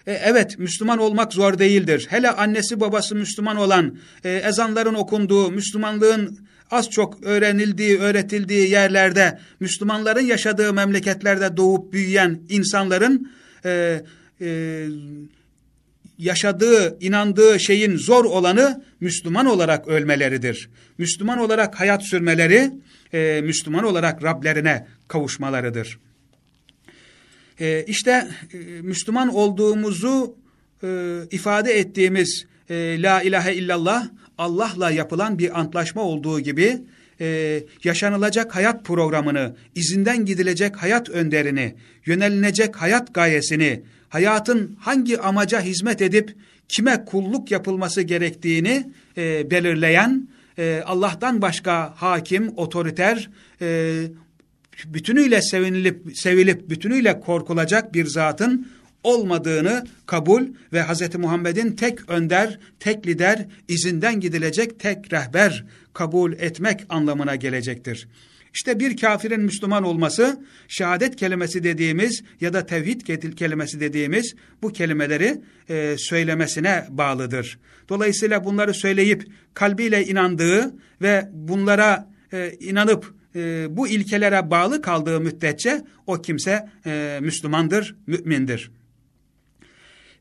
A: E, evet Müslüman olmak zor değildir. Hele annesi babası Müslüman olan, e, ezanların okunduğu, Müslümanlığın az çok öğrenildiği, öğretildiği yerlerde, Müslümanların yaşadığı memleketlerde doğup büyüyen insanların e, e, yaşadığı, inandığı şeyin zor olanı Müslüman olarak ölmeleridir. Müslüman olarak hayat sürmeleri, e, Müslüman olarak Rablerine kavuşmalarıdır. E, işte e, Müslüman olduğumuzu e, ifade ettiğimiz e, La ilahe illallah Allah'la yapılan bir antlaşma olduğu gibi e, yaşanılacak hayat programını, izinden gidilecek hayat önderini, yönelilecek hayat gayesini, hayatın hangi amaca hizmet edip kime kulluk yapılması gerektiğini e, belirleyen, e, Allah'tan başka hakim, otoriter, e, bütünüyle sevinilip, sevilip bütünüyle korkulacak bir zatın olmadığını kabul ve Hz. Muhammed'in tek önder, tek lider, izinden gidilecek tek rehber kabul etmek anlamına gelecektir. İşte bir kafirin Müslüman olması, şehadet kelimesi dediğimiz ya da tevhid kelimesi dediğimiz bu kelimeleri e, söylemesine bağlıdır. Dolayısıyla bunları söyleyip kalbiyle inandığı ve bunlara e, inanıp e, bu ilkelere bağlı kaldığı müddetçe o kimse e, Müslümandır, mümindir.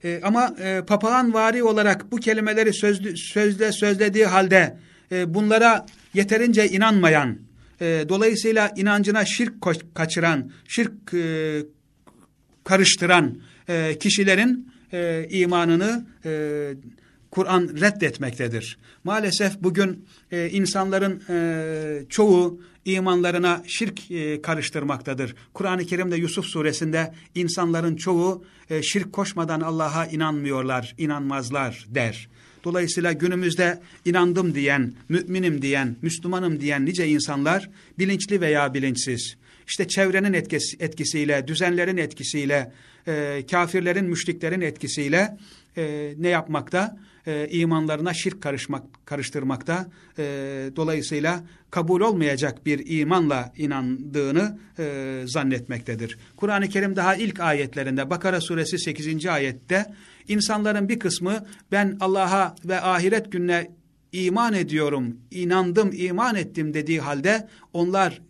A: E, ama e, papağan vari olarak bu kelimeleri sözlü, sözle sözlediği halde e, bunlara yeterince inanmayan, e, dolayısıyla inancına şirk kaçıran, şirk e, karıştıran e, kişilerin e, imanını e, Kur'an reddetmektedir. Maalesef bugün e, insanların e, çoğu imanlarına şirk e, karıştırmaktadır. Kur'an-ı Kerim'de Yusuf suresinde insanların çoğu e, şirk koşmadan Allah'a inanmıyorlar, inanmazlar der. Dolayısıyla günümüzde inandım diyen, müminim diyen, Müslümanım diyen nice insanlar bilinçli veya bilinçsiz, işte çevrenin etkisi, etkisiyle, düzenlerin etkisiyle, e, kafirlerin, müşriklerin etkisiyle e, ne yapmakta? E, imanlarına şirk karışmak, karıştırmakta. E, dolayısıyla kabul olmayacak bir imanla inandığını e, zannetmektedir. Kur'an-ı Kerim daha ilk ayetlerinde Bakara suresi 8. ayette İnsanların bir kısmı ben Allah'a ve ahiret gününe iman ediyorum, inandım, iman ettim dediği halde onlar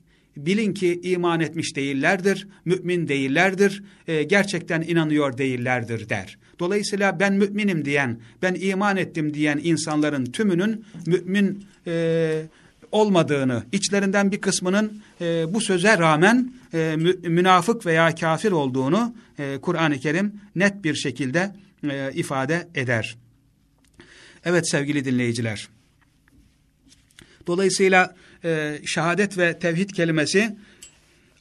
A: bilin ki iman etmiş değillerdir, mümin değillerdir, e, gerçekten inanıyor değillerdir der. Dolayısıyla ben müminim diyen, ben iman ettim diyen insanların tümünün mümin e, olmadığını, içlerinden bir kısmının e, bu söze rağmen e, münafık veya kafir olduğunu e, Kur'an-ı Kerim net bir şekilde e, ifade eder. Evet sevgili dinleyiciler. Dolayısıyla e, şehadet ve tevhid kelimesi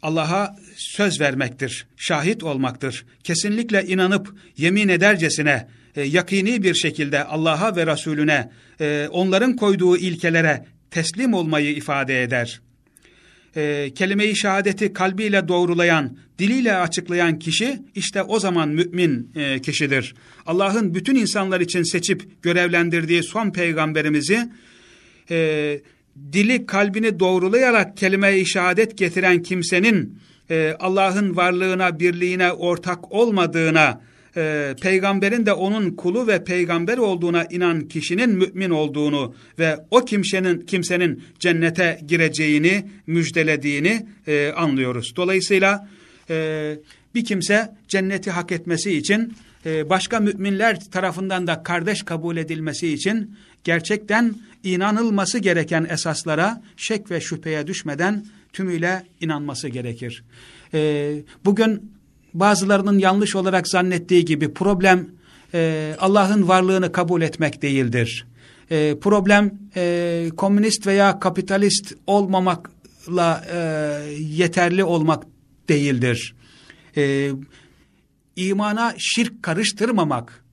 A: Allah'a söz vermektir, şahit olmaktır. Kesinlikle inanıp yemin edercesine, e, yakini bir şekilde Allah'a ve Resulüne, e, onların koyduğu ilkelere teslim olmayı ifade eder e, kelime-i şehadeti kalbiyle doğrulayan, diliyle açıklayan kişi işte o zaman mümin e, kişidir. Allah'ın bütün insanlar için seçip görevlendirdiği son peygamberimizi e, dili kalbini doğrulayarak kelime-i şehadet getiren kimsenin e, Allah'ın varlığına, birliğine ortak olmadığına, e, peygamberin de onun kulu ve peygamber olduğuna inan kişinin mümin olduğunu ve o kimsenin kimsenin cennete gireceğini müjdelediğini e, anlıyoruz. Dolayısıyla e, bir kimse cenneti hak etmesi için e, başka müminler tarafından da kardeş kabul edilmesi için gerçekten inanılması gereken esaslara şek ve şüpheye düşmeden tümüyle inanması gerekir. E, bugün bazılarının yanlış olarak zannettiği gibi problem e, Allah'ın varlığını kabul etmek değildir. E, problem e, komünist veya kapitalist olmamakla e, yeterli olmak değildir. E, imana şirk karıştırmamak,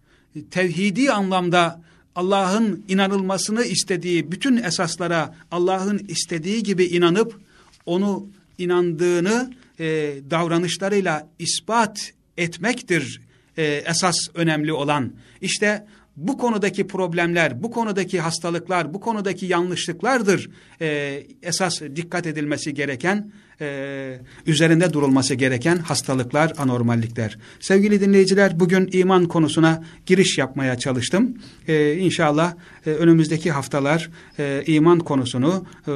A: tevhidi anlamda Allah'ın inanılmasını istediği bütün esaslara Allah'ın istediği gibi inanıp onu inandığını e, davranışlarıyla ispat etmektir e, esas önemli olan. İşte bu konudaki problemler, bu konudaki hastalıklar, bu konudaki yanlışlıklardır e, esas dikkat edilmesi gereken, e, üzerinde durulması gereken hastalıklar, anormallikler. Sevgili dinleyiciler, bugün iman konusuna giriş yapmaya çalıştım. E, inşallah e, önümüzdeki haftalar e, iman konusunu e,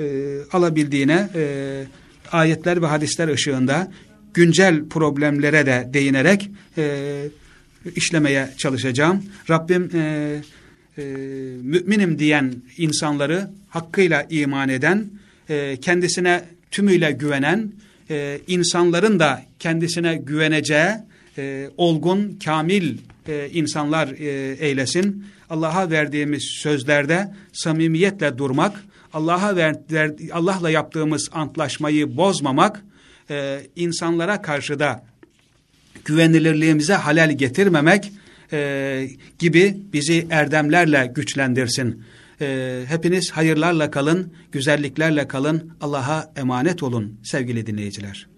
A: e, alabildiğine e, ayetler ve hadisler ışığında güncel problemlere de değinerek e, işlemeye çalışacağım. Rabbim e, e, müminim diyen insanları hakkıyla iman eden, e, kendisine tümüyle güvenen, e, insanların da kendisine güveneceği e, olgun, kamil e, insanlar e, eylesin. Allah'a verdiğimiz sözlerde samimiyetle durmak, Allah'a ver, Allah'la yaptığımız antlaşmayı bozmamak, e, insanlara karşı da güvenilirliğimize halel getirmemek e, gibi bizi erdemlerle güçlendirsin. E, hepiniz hayırlarla kalın, güzelliklerle kalın, Allah'a emanet olun sevgili dinleyiciler.